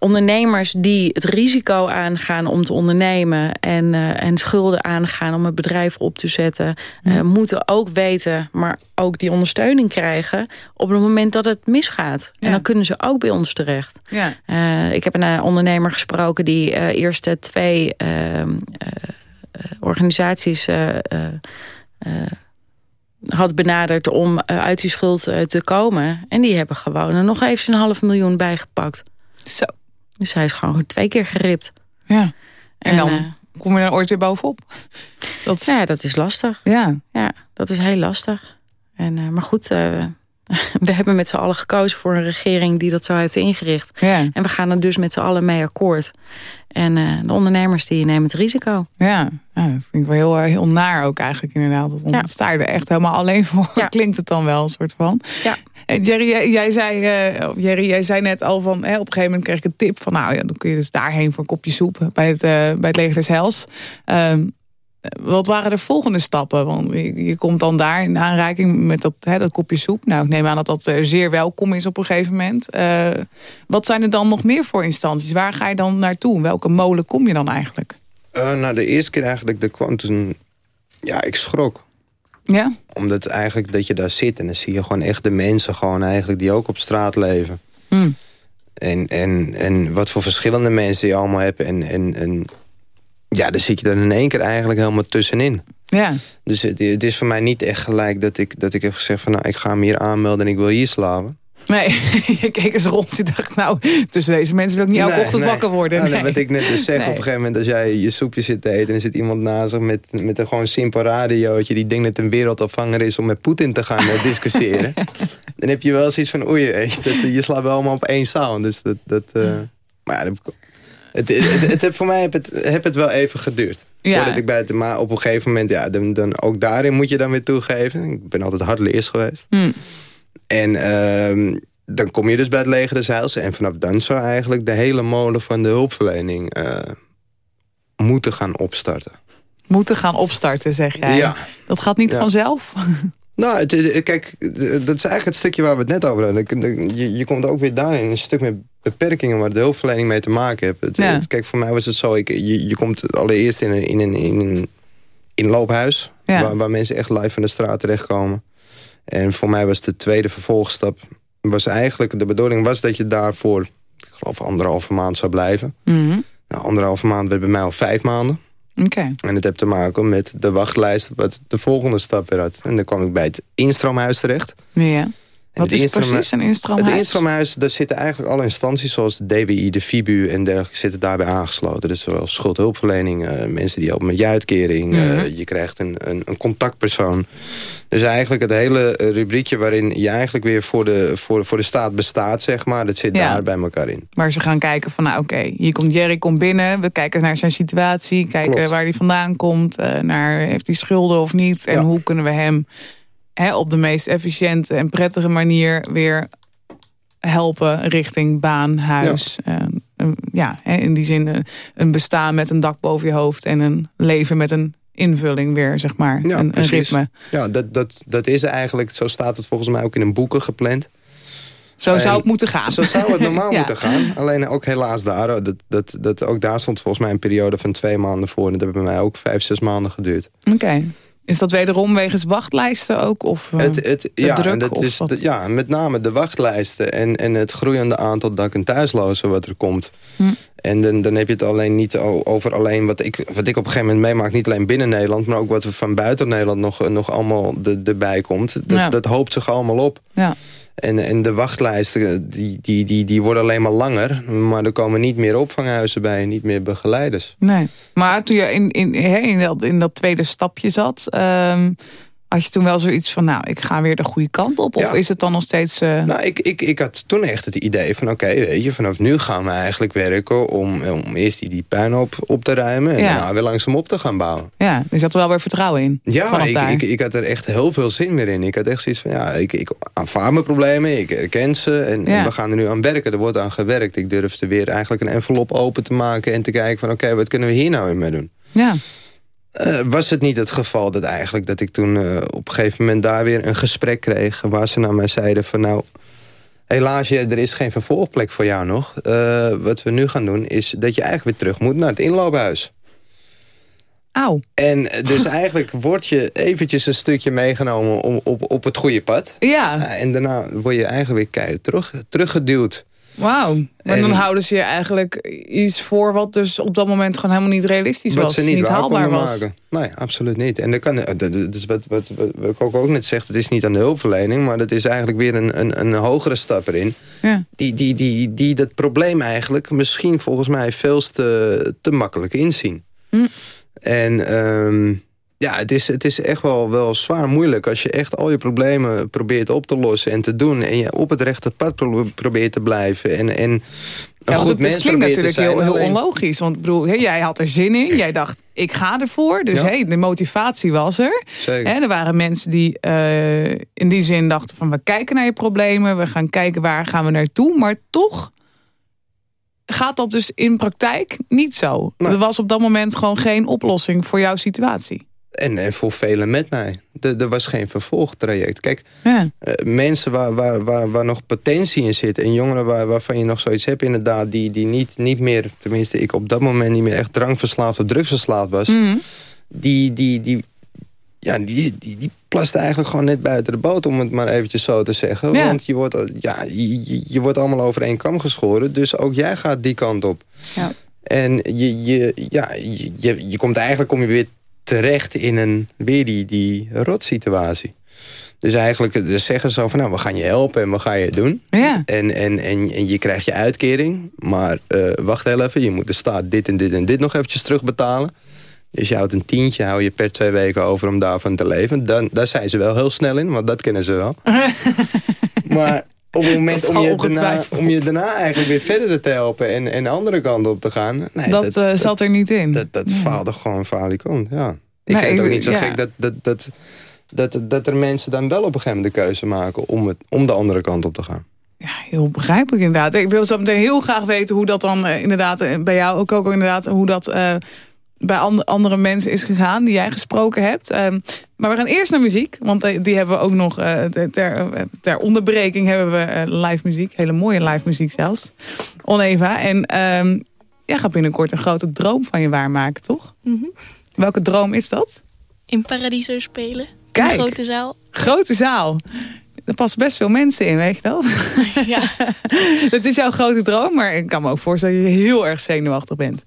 [SPEAKER 5] ondernemers die het risico aangaan om te ondernemen... en, eh, en schulden aangaan om een bedrijf op te zetten... eh, moeten ook weten, maar ook die ondersteuning krijgen... op het moment dat het misgaat.
[SPEAKER 3] Ja.
[SPEAKER 5] En dan kunnen ze ook bij ons terecht.
[SPEAKER 3] Ja,
[SPEAKER 5] Eh, ik heb een ondernemer gesproken die eerst twee ehm, eh, eh, organisaties... had benaderd om uit die schuld te komen. En die hebben gewoon er nog even een half miljoen bijgepakt.
[SPEAKER 3] zo.
[SPEAKER 5] Dus hij is gewoon twee keer geript.
[SPEAKER 3] Ja. En dan
[SPEAKER 5] eh,
[SPEAKER 3] kom je er ooit weer bovenop. Dat,
[SPEAKER 5] ja, dat is lastig.
[SPEAKER 3] ja.
[SPEAKER 5] Ja, dat is heel lastig. En, eh, maar goed, eh, we hebben met z'n allen gekozen voor een regering die dat zo heeft ingericht.
[SPEAKER 3] Ja.
[SPEAKER 5] En we gaan er dus met z'n allen mee akkoord. En eh, de ondernemers die nemen het risico.
[SPEAKER 3] Ja, ja, dat vind ik wel heel, eh, heel naar ook eigenlijk inderdaad. Dat
[SPEAKER 5] Ja.
[SPEAKER 3] sta je er echt helemaal alleen voor.
[SPEAKER 5] Ja.
[SPEAKER 3] Klinkt het dan wel een soort van.
[SPEAKER 5] Ja.
[SPEAKER 3] En Jerry, jij, jij zei, eh, Jerry, jij zei net al van... Hè, op een gegeven moment kreeg ik een tip van... nou ja, dan kun je dus daarheen voor een kopje soep bij het, eh, bij het leger des Hels. Ehm, wat waren de volgende stappen? Want je, komt dan daar in aanraking met dat, hè, dat kopje soep. Nou, ik neem aan dat dat eh, zeer welkom is op een gegeven moment. Eh, wat zijn er dan nog meer voor instanties? Waar ga je dan naartoe? Welke molen kom je dan eigenlijk?
[SPEAKER 4] Eh, nou, de eerste keer eigenlijk, dat kwam toen... Ja, ik schrok.
[SPEAKER 3] Ja?
[SPEAKER 4] Omdat eigenlijk dat je daar zit en dan zie je gewoon echt de mensen gewoon eigenlijk die ook op straat leven.
[SPEAKER 3] Hmm.
[SPEAKER 4] En, en, en wat voor verschillende mensen je allemaal hebt. En, en, en ja, dan zit je er in één keer eigenlijk helemaal tussenin.
[SPEAKER 3] Ja.
[SPEAKER 4] Dus het, het is voor mij niet echt gelijk dat ik, dat ik heb gezegd van... nou, ik ga me hier aanmelden en ik wil hier slaven.
[SPEAKER 3] Nee, je keek eens rond en dacht, nou, tussen deze mensen wil ik niet elke
[SPEAKER 4] Nee,
[SPEAKER 3] ochtend
[SPEAKER 4] nee.
[SPEAKER 3] wakker worden. Nee.
[SPEAKER 4] Wat ik net dus zeg, op een gegeven moment als jij je soepje zit te eten... en er zit iemand naast zich met, met een gewoon simpel radiootje... die denkt dat een wereldafvanger is om met Poetin te gaan eh, discussiëren... dan heb je wel zoiets van, oei, je, dat, je slaapt wel allemaal op één sound. Dus dat, dat, eh, maar ja, dat- het, het, het, het- voor mij heb het, heb het wel even geduurd.
[SPEAKER 3] Ja.
[SPEAKER 4] Voordat ik bij het, maar op een gegeven moment, ja, dan, dan, ook daarin moet je dan weer toegeven. Ik ben altijd hardleers geweest.
[SPEAKER 3] Hmm.
[SPEAKER 4] En ehm, dan kom je dus bij het leger des Heils. En vanaf dan zou eigenlijk de hele molen van de hulpverlening eh, moeten gaan opstarten.
[SPEAKER 3] Moeten gaan opstarten, zeg jij.
[SPEAKER 4] Ja.
[SPEAKER 3] Dat gaat niet
[SPEAKER 4] Ja.
[SPEAKER 3] vanzelf?
[SPEAKER 4] Nou, het, is- kijk, dat is eigenlijk het stukje waar we het net over hadden. Je, je komt ook weer daarin een stuk met beperkingen waar de hulpverlening mee te maken heeft. Het-
[SPEAKER 3] Ja.
[SPEAKER 4] het- kijk, voor mij was het zo, ik, je, je komt allereerst in een, in een, in een inloophuis...
[SPEAKER 3] Ja.
[SPEAKER 4] Waar, waar mensen echt live van de straat terechtkomen. En voor mij was de tweede vervolgstap... was eigenlijk, de bedoeling was dat je daarvoor... ik geloof anderhalve maand zou blijven.
[SPEAKER 3] Mhm.
[SPEAKER 4] Nou, anderhalve maand werd bij mij al vijf maanden.
[SPEAKER 3] Oké.
[SPEAKER 4] En het heeft te maken met de wachtlijst... wat de volgende stap weer had. En dan kwam ik bij het instroomhuis terecht.
[SPEAKER 3] Ja. Wat
[SPEAKER 4] het
[SPEAKER 3] is precies, een instroomhuis?
[SPEAKER 4] Het instroomhuis, daar zitten eigenlijk alle instanties... zoals de DWI, de FIBU en dergelijke zitten daarbij aangesloten. Dus zowel schuldhulpverlening, eh, mensen die helpen met je uitkering. eh,
[SPEAKER 3] Mhm.
[SPEAKER 4] je krijgt een, een, een contactpersoon. Dus eigenlijk het hele eh, rubriekje waarin je eigenlijk weer voor de, voor, voor de staat bestaat... zeg maar, dat zit
[SPEAKER 3] Ja.
[SPEAKER 4] daar bij elkaar in.
[SPEAKER 3] Waar ze gaan kijken van, nou oké, hier komt Jerry komt binnen. We kijken naar zijn situatie, kijken
[SPEAKER 4] Klopt.
[SPEAKER 3] waar hij vandaan komt. naar heeft hij schulden of niet. En
[SPEAKER 4] Ja.
[SPEAKER 3] hoe kunnen we hem hè, op de meest efficiënte en prettige manier weer helpen richting baan, huis. Ja, ja hè, in die zin eh, een bestaan met een dak boven je hoofd en een leven met een invulling weer, zeg maar.
[SPEAKER 4] Ja,
[SPEAKER 3] een, ritme.
[SPEAKER 4] Ja, dat, dat, dat is eigenlijk, zo staat het volgens mij ook in een boeken gepland.
[SPEAKER 3] Zo zou het moeten gaan.
[SPEAKER 4] Zo zou het normaal
[SPEAKER 3] Ja.
[SPEAKER 4] moeten gaan. Alleen ook helaas daar. Dat, dat, dat, ook daar stond volgens mij een periode van twee maanden voor. En dat heeft bij mij ook vijf, zes maanden geduurd.
[SPEAKER 3] Oké. Is dat wederom wegens wachtlijsten ook? Of, eh,
[SPEAKER 4] het, het, ja,
[SPEAKER 3] druk
[SPEAKER 4] en dat
[SPEAKER 3] of
[SPEAKER 4] is, de- ja, met name de wachtlijsten en, en het groeiende aantal dak- en thuislozen wat er komt.
[SPEAKER 3] Hm.
[SPEAKER 4] En dan, dan heb je het alleen niet over alleen wat ik, wat ik op een gegeven moment meemaak. Niet alleen binnen Nederland, maar ook wat er van buiten Nederland nog, nog allemaal de, erbij komt. Dat,
[SPEAKER 3] Ja.
[SPEAKER 4] dat hoopt zich allemaal op.
[SPEAKER 3] ja.
[SPEAKER 4] En, en de wachtlijsten die, die, die, die worden alleen maar langer. Maar er komen niet meer opvanghuizen bij. Niet meer begeleiders.
[SPEAKER 3] Nee. Maar toen je in, in, in, dat, in dat tweede stapje zat... ehm, had je toen wel zoiets van... nou, ik ga weer de goede kant op? Of
[SPEAKER 4] Ja.
[SPEAKER 3] is het dan nog steeds... eh,
[SPEAKER 4] Nou, ik, ik, ik had toen echt het idee van... oké, weet je, vanaf nu gaan we eigenlijk werken... om, om eerst die, die puinhoop op te ruimen... en
[SPEAKER 3] Ja.
[SPEAKER 4] daarna weer langzaam op te gaan bouwen.
[SPEAKER 3] ja, er zat er wel weer vertrouwen in.
[SPEAKER 4] Ja, ik, ik, ik had er echt heel veel zin meer in. Ik had echt zoiets van, ja, ik, ik aanvaard mijn problemen, ik herken ze... En, we gaan er nu aan werken, er wordt aan gewerkt. Ik durfde weer eigenlijk een envelop open te maken... en te kijken van, oké, wat kunnen we hier nou in mee doen?
[SPEAKER 3] ja.
[SPEAKER 4] Eh, was het niet het geval dat eigenlijk dat ik toen eh, op een gegeven moment daar weer een gesprek kreeg... waar ze naar mij zeiden van nou, helaas er is geen vervolgplek voor jou nog. Eh, wat we nu gaan doen is dat je eigenlijk weer terug moet naar het inloophuis.
[SPEAKER 3] Auw.
[SPEAKER 4] En dus eigenlijk word je eventjes een stukje meegenomen om, op, op het goede pad.
[SPEAKER 3] Ja,
[SPEAKER 4] Ja, en daarna word je eigenlijk weer keihard terug, teruggeduwd.
[SPEAKER 3] Wauw. Maar
[SPEAKER 4] En-
[SPEAKER 3] dan houden ze je eigenlijk iets voor... wat dus op dat moment gewoon helemaal niet realistisch
[SPEAKER 4] Wat
[SPEAKER 3] was.
[SPEAKER 4] ze niet,
[SPEAKER 3] haalbaar was.
[SPEAKER 4] maken. Nee, absoluut niet. En dat kan, eh, is wat, wat, wat, ook, ook net zeg, het is niet aan de hulpverlening... maar dat is eigenlijk weer een, een, een hogere stap erin.
[SPEAKER 3] Ja.
[SPEAKER 4] Die, die, die, die dat probleem eigenlijk misschien volgens mij veel te, te makkelijk inzien.
[SPEAKER 3] Hm.
[SPEAKER 4] En ehm, ja, het is, het is echt wel, wel zwaar moeilijk als je echt al je problemen probeert op te lossen en te doen. En je op het rechte pad pro- probeert te blijven. En, en een
[SPEAKER 3] Ja,
[SPEAKER 4] goed
[SPEAKER 3] het, het
[SPEAKER 4] mens
[SPEAKER 3] klinkt
[SPEAKER 4] probeert te
[SPEAKER 3] natuurlijk
[SPEAKER 4] zijn.
[SPEAKER 3] heel, heel
[SPEAKER 4] alleen-
[SPEAKER 3] onlogisch. Want bedoel, jij had er zin in. Jij dacht, ik ga ervoor. Dus
[SPEAKER 4] Ja.
[SPEAKER 3] hey, de motivatie was er.
[SPEAKER 4] Zeker.
[SPEAKER 3] Er waren mensen die eh, in die zin dachten van... we kijken naar je problemen, we gaan kijken waar gaan we naartoe. Maar toch gaat dat dus in praktijk niet zo.
[SPEAKER 4] Nee.
[SPEAKER 3] Er was op dat moment gewoon geen oplossing voor jouw situatie.
[SPEAKER 4] En, en voor velen met mij. Er, er was geen vervolgtraject. Kijk,
[SPEAKER 3] Ja.
[SPEAKER 4] eh, mensen waar, waar, waar, waar nog potentie in zit... en jongeren waar, waarvan je nog zoiets hebt inderdaad... die, die niet, niet meer, tenminste ik op dat moment niet meer echt drankverslaafd of drugsverslaafd was...
[SPEAKER 3] Mhm.
[SPEAKER 4] die, die, die, ja, die, die, die plast eigenlijk gewoon net buiten de boot... om het maar eventjes zo te zeggen.
[SPEAKER 3] Ja.
[SPEAKER 4] Want je wordt, al- ja, je, je- wordt allemaal over één kam geschoren. Dus ook jij gaat die kant op.
[SPEAKER 3] Ja.
[SPEAKER 4] En je, je, ja, je, je, je komt eigenlijk kom je weer terecht in een, weer die, die rotsituatie. Dus eigenlijk dus zeggen ze van, nou, we gaan je helpen en we gaan je doen.
[SPEAKER 3] Ja.
[SPEAKER 4] En, en, en, en je krijgt je uitkering. Maar eh, wacht heel even, je moet de staat dit en dit en dit nog eventjes terugbetalen. Dus je houdt een tientje, hou je per twee weken over om daarvan te leven. Dan, daar zijn ze wel heel snel in, want dat kennen ze wel. maar op het moment
[SPEAKER 3] Dat
[SPEAKER 4] om je, daarna, om je daarna eigenlijk weer verder te helpen... en, en de andere kant op te gaan... Nee,
[SPEAKER 3] dat eh, zat er niet in.
[SPEAKER 4] dat, dat faalde gewoon falikant, ja. Ik vind het ook
[SPEAKER 3] ik-
[SPEAKER 4] niet zo
[SPEAKER 3] ja.
[SPEAKER 4] gek dat, dat, dat, dat, dat er mensen dan wel op een gegeven moment de keuze maken... om, het, om de andere kant op te gaan.
[SPEAKER 3] Ja, heel begrijpelijk inderdaad. Ik wil zo meteen heel graag weten hoe dat dan eh, inderdaad eh, bij jou ook, ook inderdaad hoe dat bij and- andere mensen is gegaan die jij gesproken hebt. Ehm, maar we gaan eerst naar muziek, want eh, die hebben we ook nog eh, ter, eh, ter onderbreking hebben we live muziek, hele mooie live muziek zelfs. Oneva en ehm, jij gaat binnenkort een grote droom van je waarmaken, toch?
[SPEAKER 6] Mhm.
[SPEAKER 3] Welke droom is dat?
[SPEAKER 6] In Paradiso spelen.
[SPEAKER 3] Kijk.
[SPEAKER 6] Grote zaal.
[SPEAKER 3] Grote zaal. Er passen best veel mensen in, weet je dat?
[SPEAKER 6] Ja.
[SPEAKER 3] Het is jouw grote droom, maar ik kan me ook voorstellen dat je heel erg zenuwachtig bent.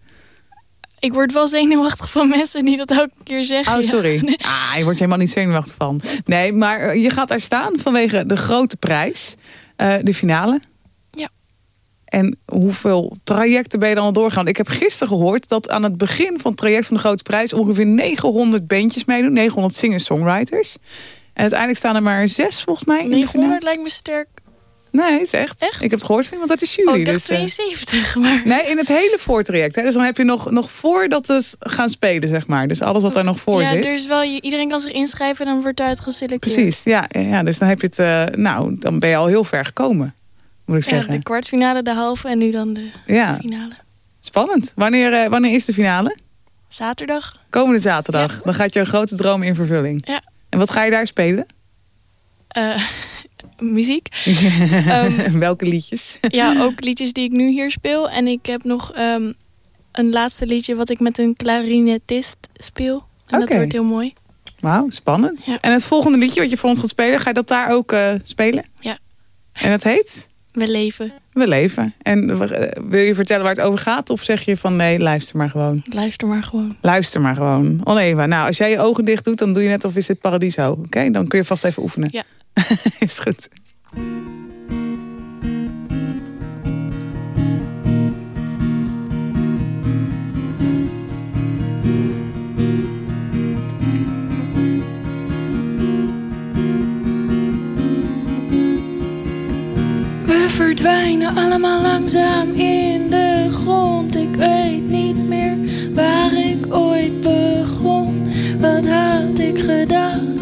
[SPEAKER 6] Ik word wel zenuwachtig van mensen die dat elke keer zeggen.
[SPEAKER 3] Oh,
[SPEAKER 6] ja.
[SPEAKER 3] sorry. Ah, je wordt helemaal niet zenuwachtig van. Nee, maar eh, je gaat daar staan vanwege de grote prijs. eh, de finale.
[SPEAKER 6] Ja.
[SPEAKER 3] En hoeveel trajecten ben je dan al doorgaan? Ik heb gisteren gehoord dat aan het begin van het traject van de grote prijs... ongeveer 900 bandjes meedoen, 900 singer-songwriters. En uiteindelijk staan er maar zes volgens mij in de finale.
[SPEAKER 6] 900 lijkt me sterk.
[SPEAKER 3] Nee, is echt.
[SPEAKER 6] Echt?
[SPEAKER 3] Ik heb het gehoord van iemand uit de
[SPEAKER 6] Oh,
[SPEAKER 3] jury.
[SPEAKER 6] ik dacht
[SPEAKER 3] dus, eh,
[SPEAKER 6] 72. Maar...
[SPEAKER 3] Nee, in het hele voortraject. Hè? Dus dan heb je nog, nog voordat ze gaan spelen, zeg maar. Dus alles wat daar nog voor
[SPEAKER 6] ja,
[SPEAKER 3] zit.
[SPEAKER 6] er is wel, iedereen kan zich inschrijven en dan wordt eruit geselecteerd.
[SPEAKER 3] Precies, ja, ja, ja. Dus dan heb je het, eh, nou, dan ben je al heel ver gekomen, moet ik
[SPEAKER 6] Ja,
[SPEAKER 3] zeggen.
[SPEAKER 6] de kwartfinale, de halve en nu dan de
[SPEAKER 3] Ja,
[SPEAKER 6] finale.
[SPEAKER 3] spannend. Wanneer, eh, wanneer is de finale?
[SPEAKER 6] Zaterdag.
[SPEAKER 3] Komende zaterdag. Dan gaat je grote droom in vervulling.
[SPEAKER 6] Ja.
[SPEAKER 3] En wat ga je daar spelen?
[SPEAKER 6] eh, muziek. Ehm,
[SPEAKER 3] Welke liedjes?
[SPEAKER 6] ja, ook liedjes die ik nu hier speel. En ik heb nog ehm, een laatste liedje wat ik met een clarinetist speel. En dat wordt heel mooi.
[SPEAKER 3] Wauw, spannend.
[SPEAKER 6] Ja.
[SPEAKER 3] En het volgende liedje wat je voor ons gaat spelen, ga je dat daar ook eh, spelen?
[SPEAKER 6] Ja.
[SPEAKER 3] En het heet?
[SPEAKER 6] We leven.
[SPEAKER 3] We leven. En eh, wil je vertellen waar het over gaat? Of zeg je van nee, luister maar gewoon?
[SPEAKER 6] Luister maar gewoon.
[SPEAKER 3] Luister maar gewoon. Oneva, nou, als jij je ogen dicht doet, dan doe je net of is dit paradiso. Oké, dan kun je vast even oefenen.
[SPEAKER 6] Ja.
[SPEAKER 3] is goed.
[SPEAKER 6] Verdwijnen allemaal langzaam in de grond. Ik weet niet meer waar ik ooit begon. Wat had ik gedacht?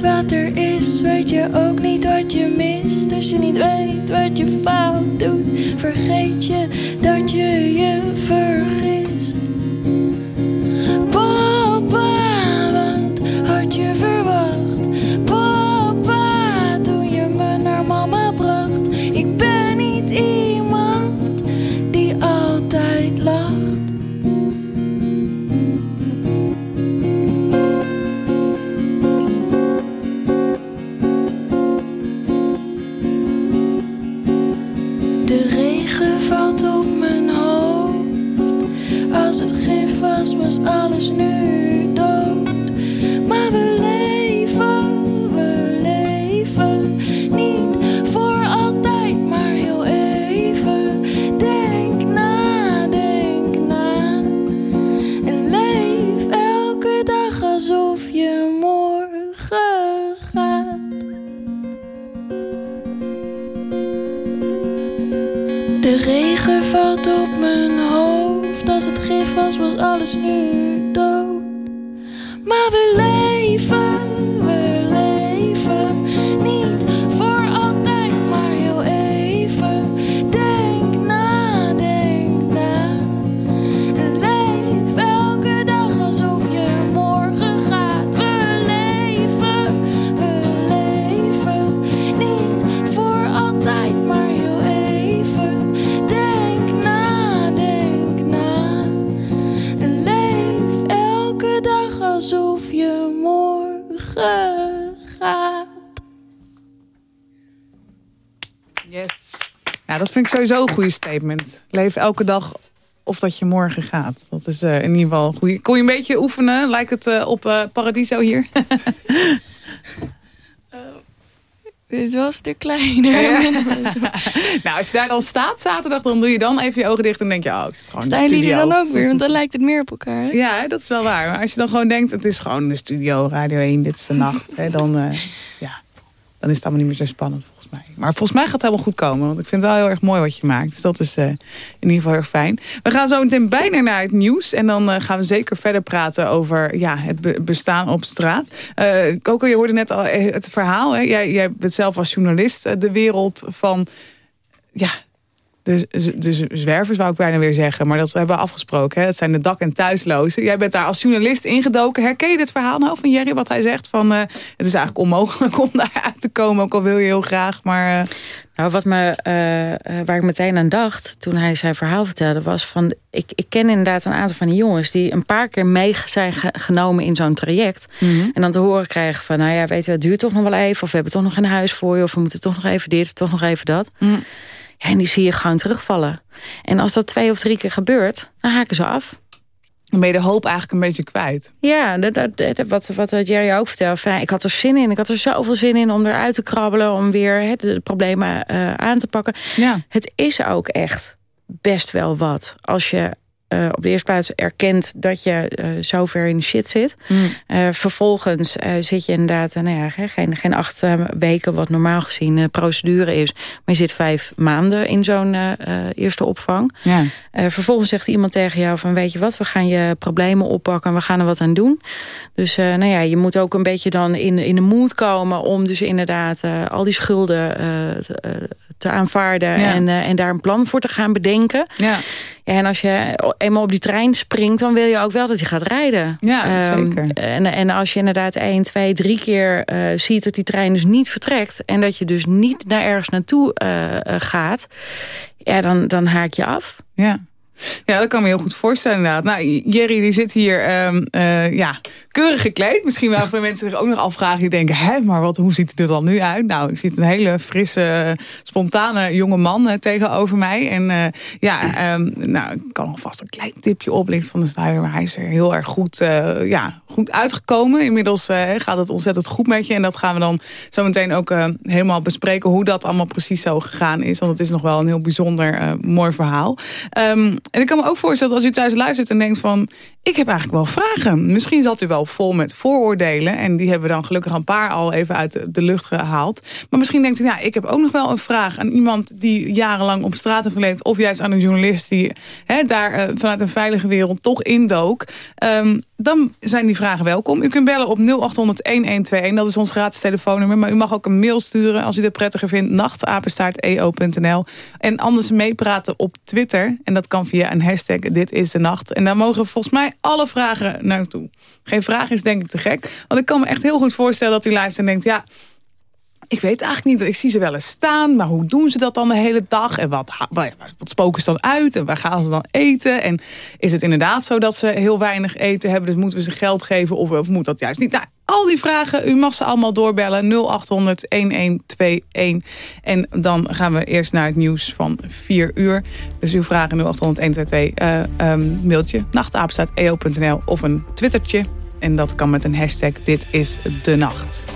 [SPEAKER 6] Wat er is, weet je ook niet wat je mist. Als je niet weet wat je fout doet, vergeet je dat je je vergist. Als het gif was, was alles nu dood. Maar we was, was alles nu
[SPEAKER 3] sowieso een goede statement. Leef elke dag of dat je morgen gaat. Dat is eh, in ieder geval een goede. Kon je een beetje oefenen? Lijkt het eh, op eh, Paradiso hier?
[SPEAKER 6] Dit is wel een stuk kleiner.
[SPEAKER 3] nou, als je daar dan staat zaterdag, dan doe je dan even je ogen dicht en denk je, oh, het is gewoon
[SPEAKER 6] Staan jullie er dan ook weer? Want dan lijkt het meer op elkaar. hè?
[SPEAKER 3] Ja, dat is wel waar. Maar als je dan gewoon denkt, het is gewoon de studio, Radio 1, dit is de nacht. Hè, dan, ja, dan is het allemaal niet meer zo spannend Maar volgens mij gaat het helemaal goed komen. Want ik vind het wel heel erg mooi wat je maakt. Dus dat is eh, in ieder geval erg fijn. We gaan zo meteen bijna naar het nieuws. En dan eh, gaan we zeker verder praten over ja, het be- bestaan op straat. Coco, je hoorde net al het verhaal. Hè? Jij, jij bent zelf als journalist de wereld van... Ja, de, de zwervers wou ik bijna weer zeggen. Maar dat hebben we afgesproken. Hè? Het zijn de dak- en thuislozen. Jij bent daar als journalist ingedoken. Herken je dit verhaal nou van Jerry? Wat hij zegt van... eh, het is eigenlijk onmogelijk om daar uit te komen. Ook al wil je heel graag. Maar eh,
[SPEAKER 5] Nou, wat me, eh, waar ik meteen aan dacht toen hij zijn verhaal vertelde... was van, ik, ik ken inderdaad een aantal van die jongens... die een paar keer mee zijn ge- genomen in zo'n traject. En dan te horen krijgen van... nou ja, weet je, het duurt toch nog wel even... of we hebben toch nog een huis voor je... of we moeten toch nog even dit, toch nog even dat. Ja, en die zie je gewoon terugvallen. En als dat twee of drie keer gebeurt, dan haken ze af.
[SPEAKER 3] dan ben je de hoop eigenlijk een beetje kwijt.
[SPEAKER 5] Ja, dat, dat, wat, wat Jerry ook vertelde. Ik had er zin in. Ik had er zoveel zin in om eruit te krabbelen. Om weer hè, de, problemen eh, aan te pakken.
[SPEAKER 3] Ja.
[SPEAKER 5] Het is ook echt best wel wat. Als je eh, op de eerste plaats erkent dat je eh zo ver in de shit zit. Eh, vervolgens zit je inderdaad nou ja, geen, geen acht weken... wat normaal gezien een procedure is. Maar je zit vijf maanden in zo'n eerste opvang.
[SPEAKER 3] Ja.
[SPEAKER 5] Vervolgens zegt iemand tegen jou van weet je wat, we gaan je problemen oppakken en we gaan er wat aan doen. Dus nou ja, je moet ook een beetje dan in, in de mood komen om dus inderdaad al die schulden te, te aanvaarden
[SPEAKER 3] Ja.
[SPEAKER 5] en, eh, en daar een plan voor te gaan bedenken.
[SPEAKER 3] Ja.
[SPEAKER 5] Ja, en als je eenmaal op die trein springt, dan wil je ook wel dat je gaat rijden.
[SPEAKER 3] Ja,
[SPEAKER 5] Ehm,
[SPEAKER 3] zeker.
[SPEAKER 5] En, en als je inderdaad één, twee, drie keer eh, ziet dat die trein dus niet vertrekt... en dat je dus niet naar ergens naartoe eh, gaat... ja, dan, dan haak je af.
[SPEAKER 3] Ja. Ja, dat kan me heel goed voorstellen inderdaad. Nou, Jerry die zit hier ehm, eh, ja, keurig gekleed. Misschien wel veel mensen zich ook nog afvragen. Die denken, hè, maar wat, hoe ziet hij er dan nu uit? Nou, ik zie een hele frisse, spontane jonge man eh, tegenover mij. En eh, ja, ehm, nou, ik kan alvast een klein tipje oplichten van de sluier. Maar hij is er heel erg goed, eh, ja, goed uitgekomen. Inmiddels gaat het ontzettend goed met je. En dat gaan we dan zo meteen ook helemaal bespreken. Hoe dat allemaal precies zo gegaan is. Want het is nog wel een heel bijzonder mooi verhaal. Ehm, en ik kan me ook voorstellen als u thuis luistert en denkt van... ik heb eigenlijk wel vragen. Misschien zat u wel vol met vooroordelen. En die hebben we dan gelukkig een paar al even uit de- lucht gehaald. Maar misschien denkt u, ja, ik heb ook nog wel een vraag... aan iemand die jarenlang op straat heeft geleefd... of juist aan een journalist die hè, daar eh, vanuit een veilige wereld toch indook. Ehm, dan zijn die vragen welkom. U kunt bellen op 0800-1121. Dat is ons gratis telefoonnummer. Maar u mag ook een mail sturen als u dat prettiger vindt. nachtapenstaart.eo.nl En anders meepraten op Twitter. En dat kan via een hashtag Dit is de Nacht. En daar mogen volgens mij alle vragen naartoe. Geen vraag is denk ik te gek. Want ik kan me echt heel goed voorstellen dat u luistert en denkt... ja, ik weet eigenlijk niet, ik zie ze wel eens staan... maar hoe doen ze dat dan de hele dag? En wat, wat, spoken ze dan uit? En waar gaan ze dan eten? En is het inderdaad zo dat ze heel weinig eten hebben... dus moeten we ze geld geven of, of moet dat juist niet? Nou, al die vragen, u mag ze allemaal doorbellen. 0800-1121. En dan gaan we eerst naar het nieuws van 4 uur. Dus uw vragen 0800-122. Uh, um, mailtje nachtaapstaat.eo.nl of een twittertje. En dat kan met een hashtag Dit is de Nacht.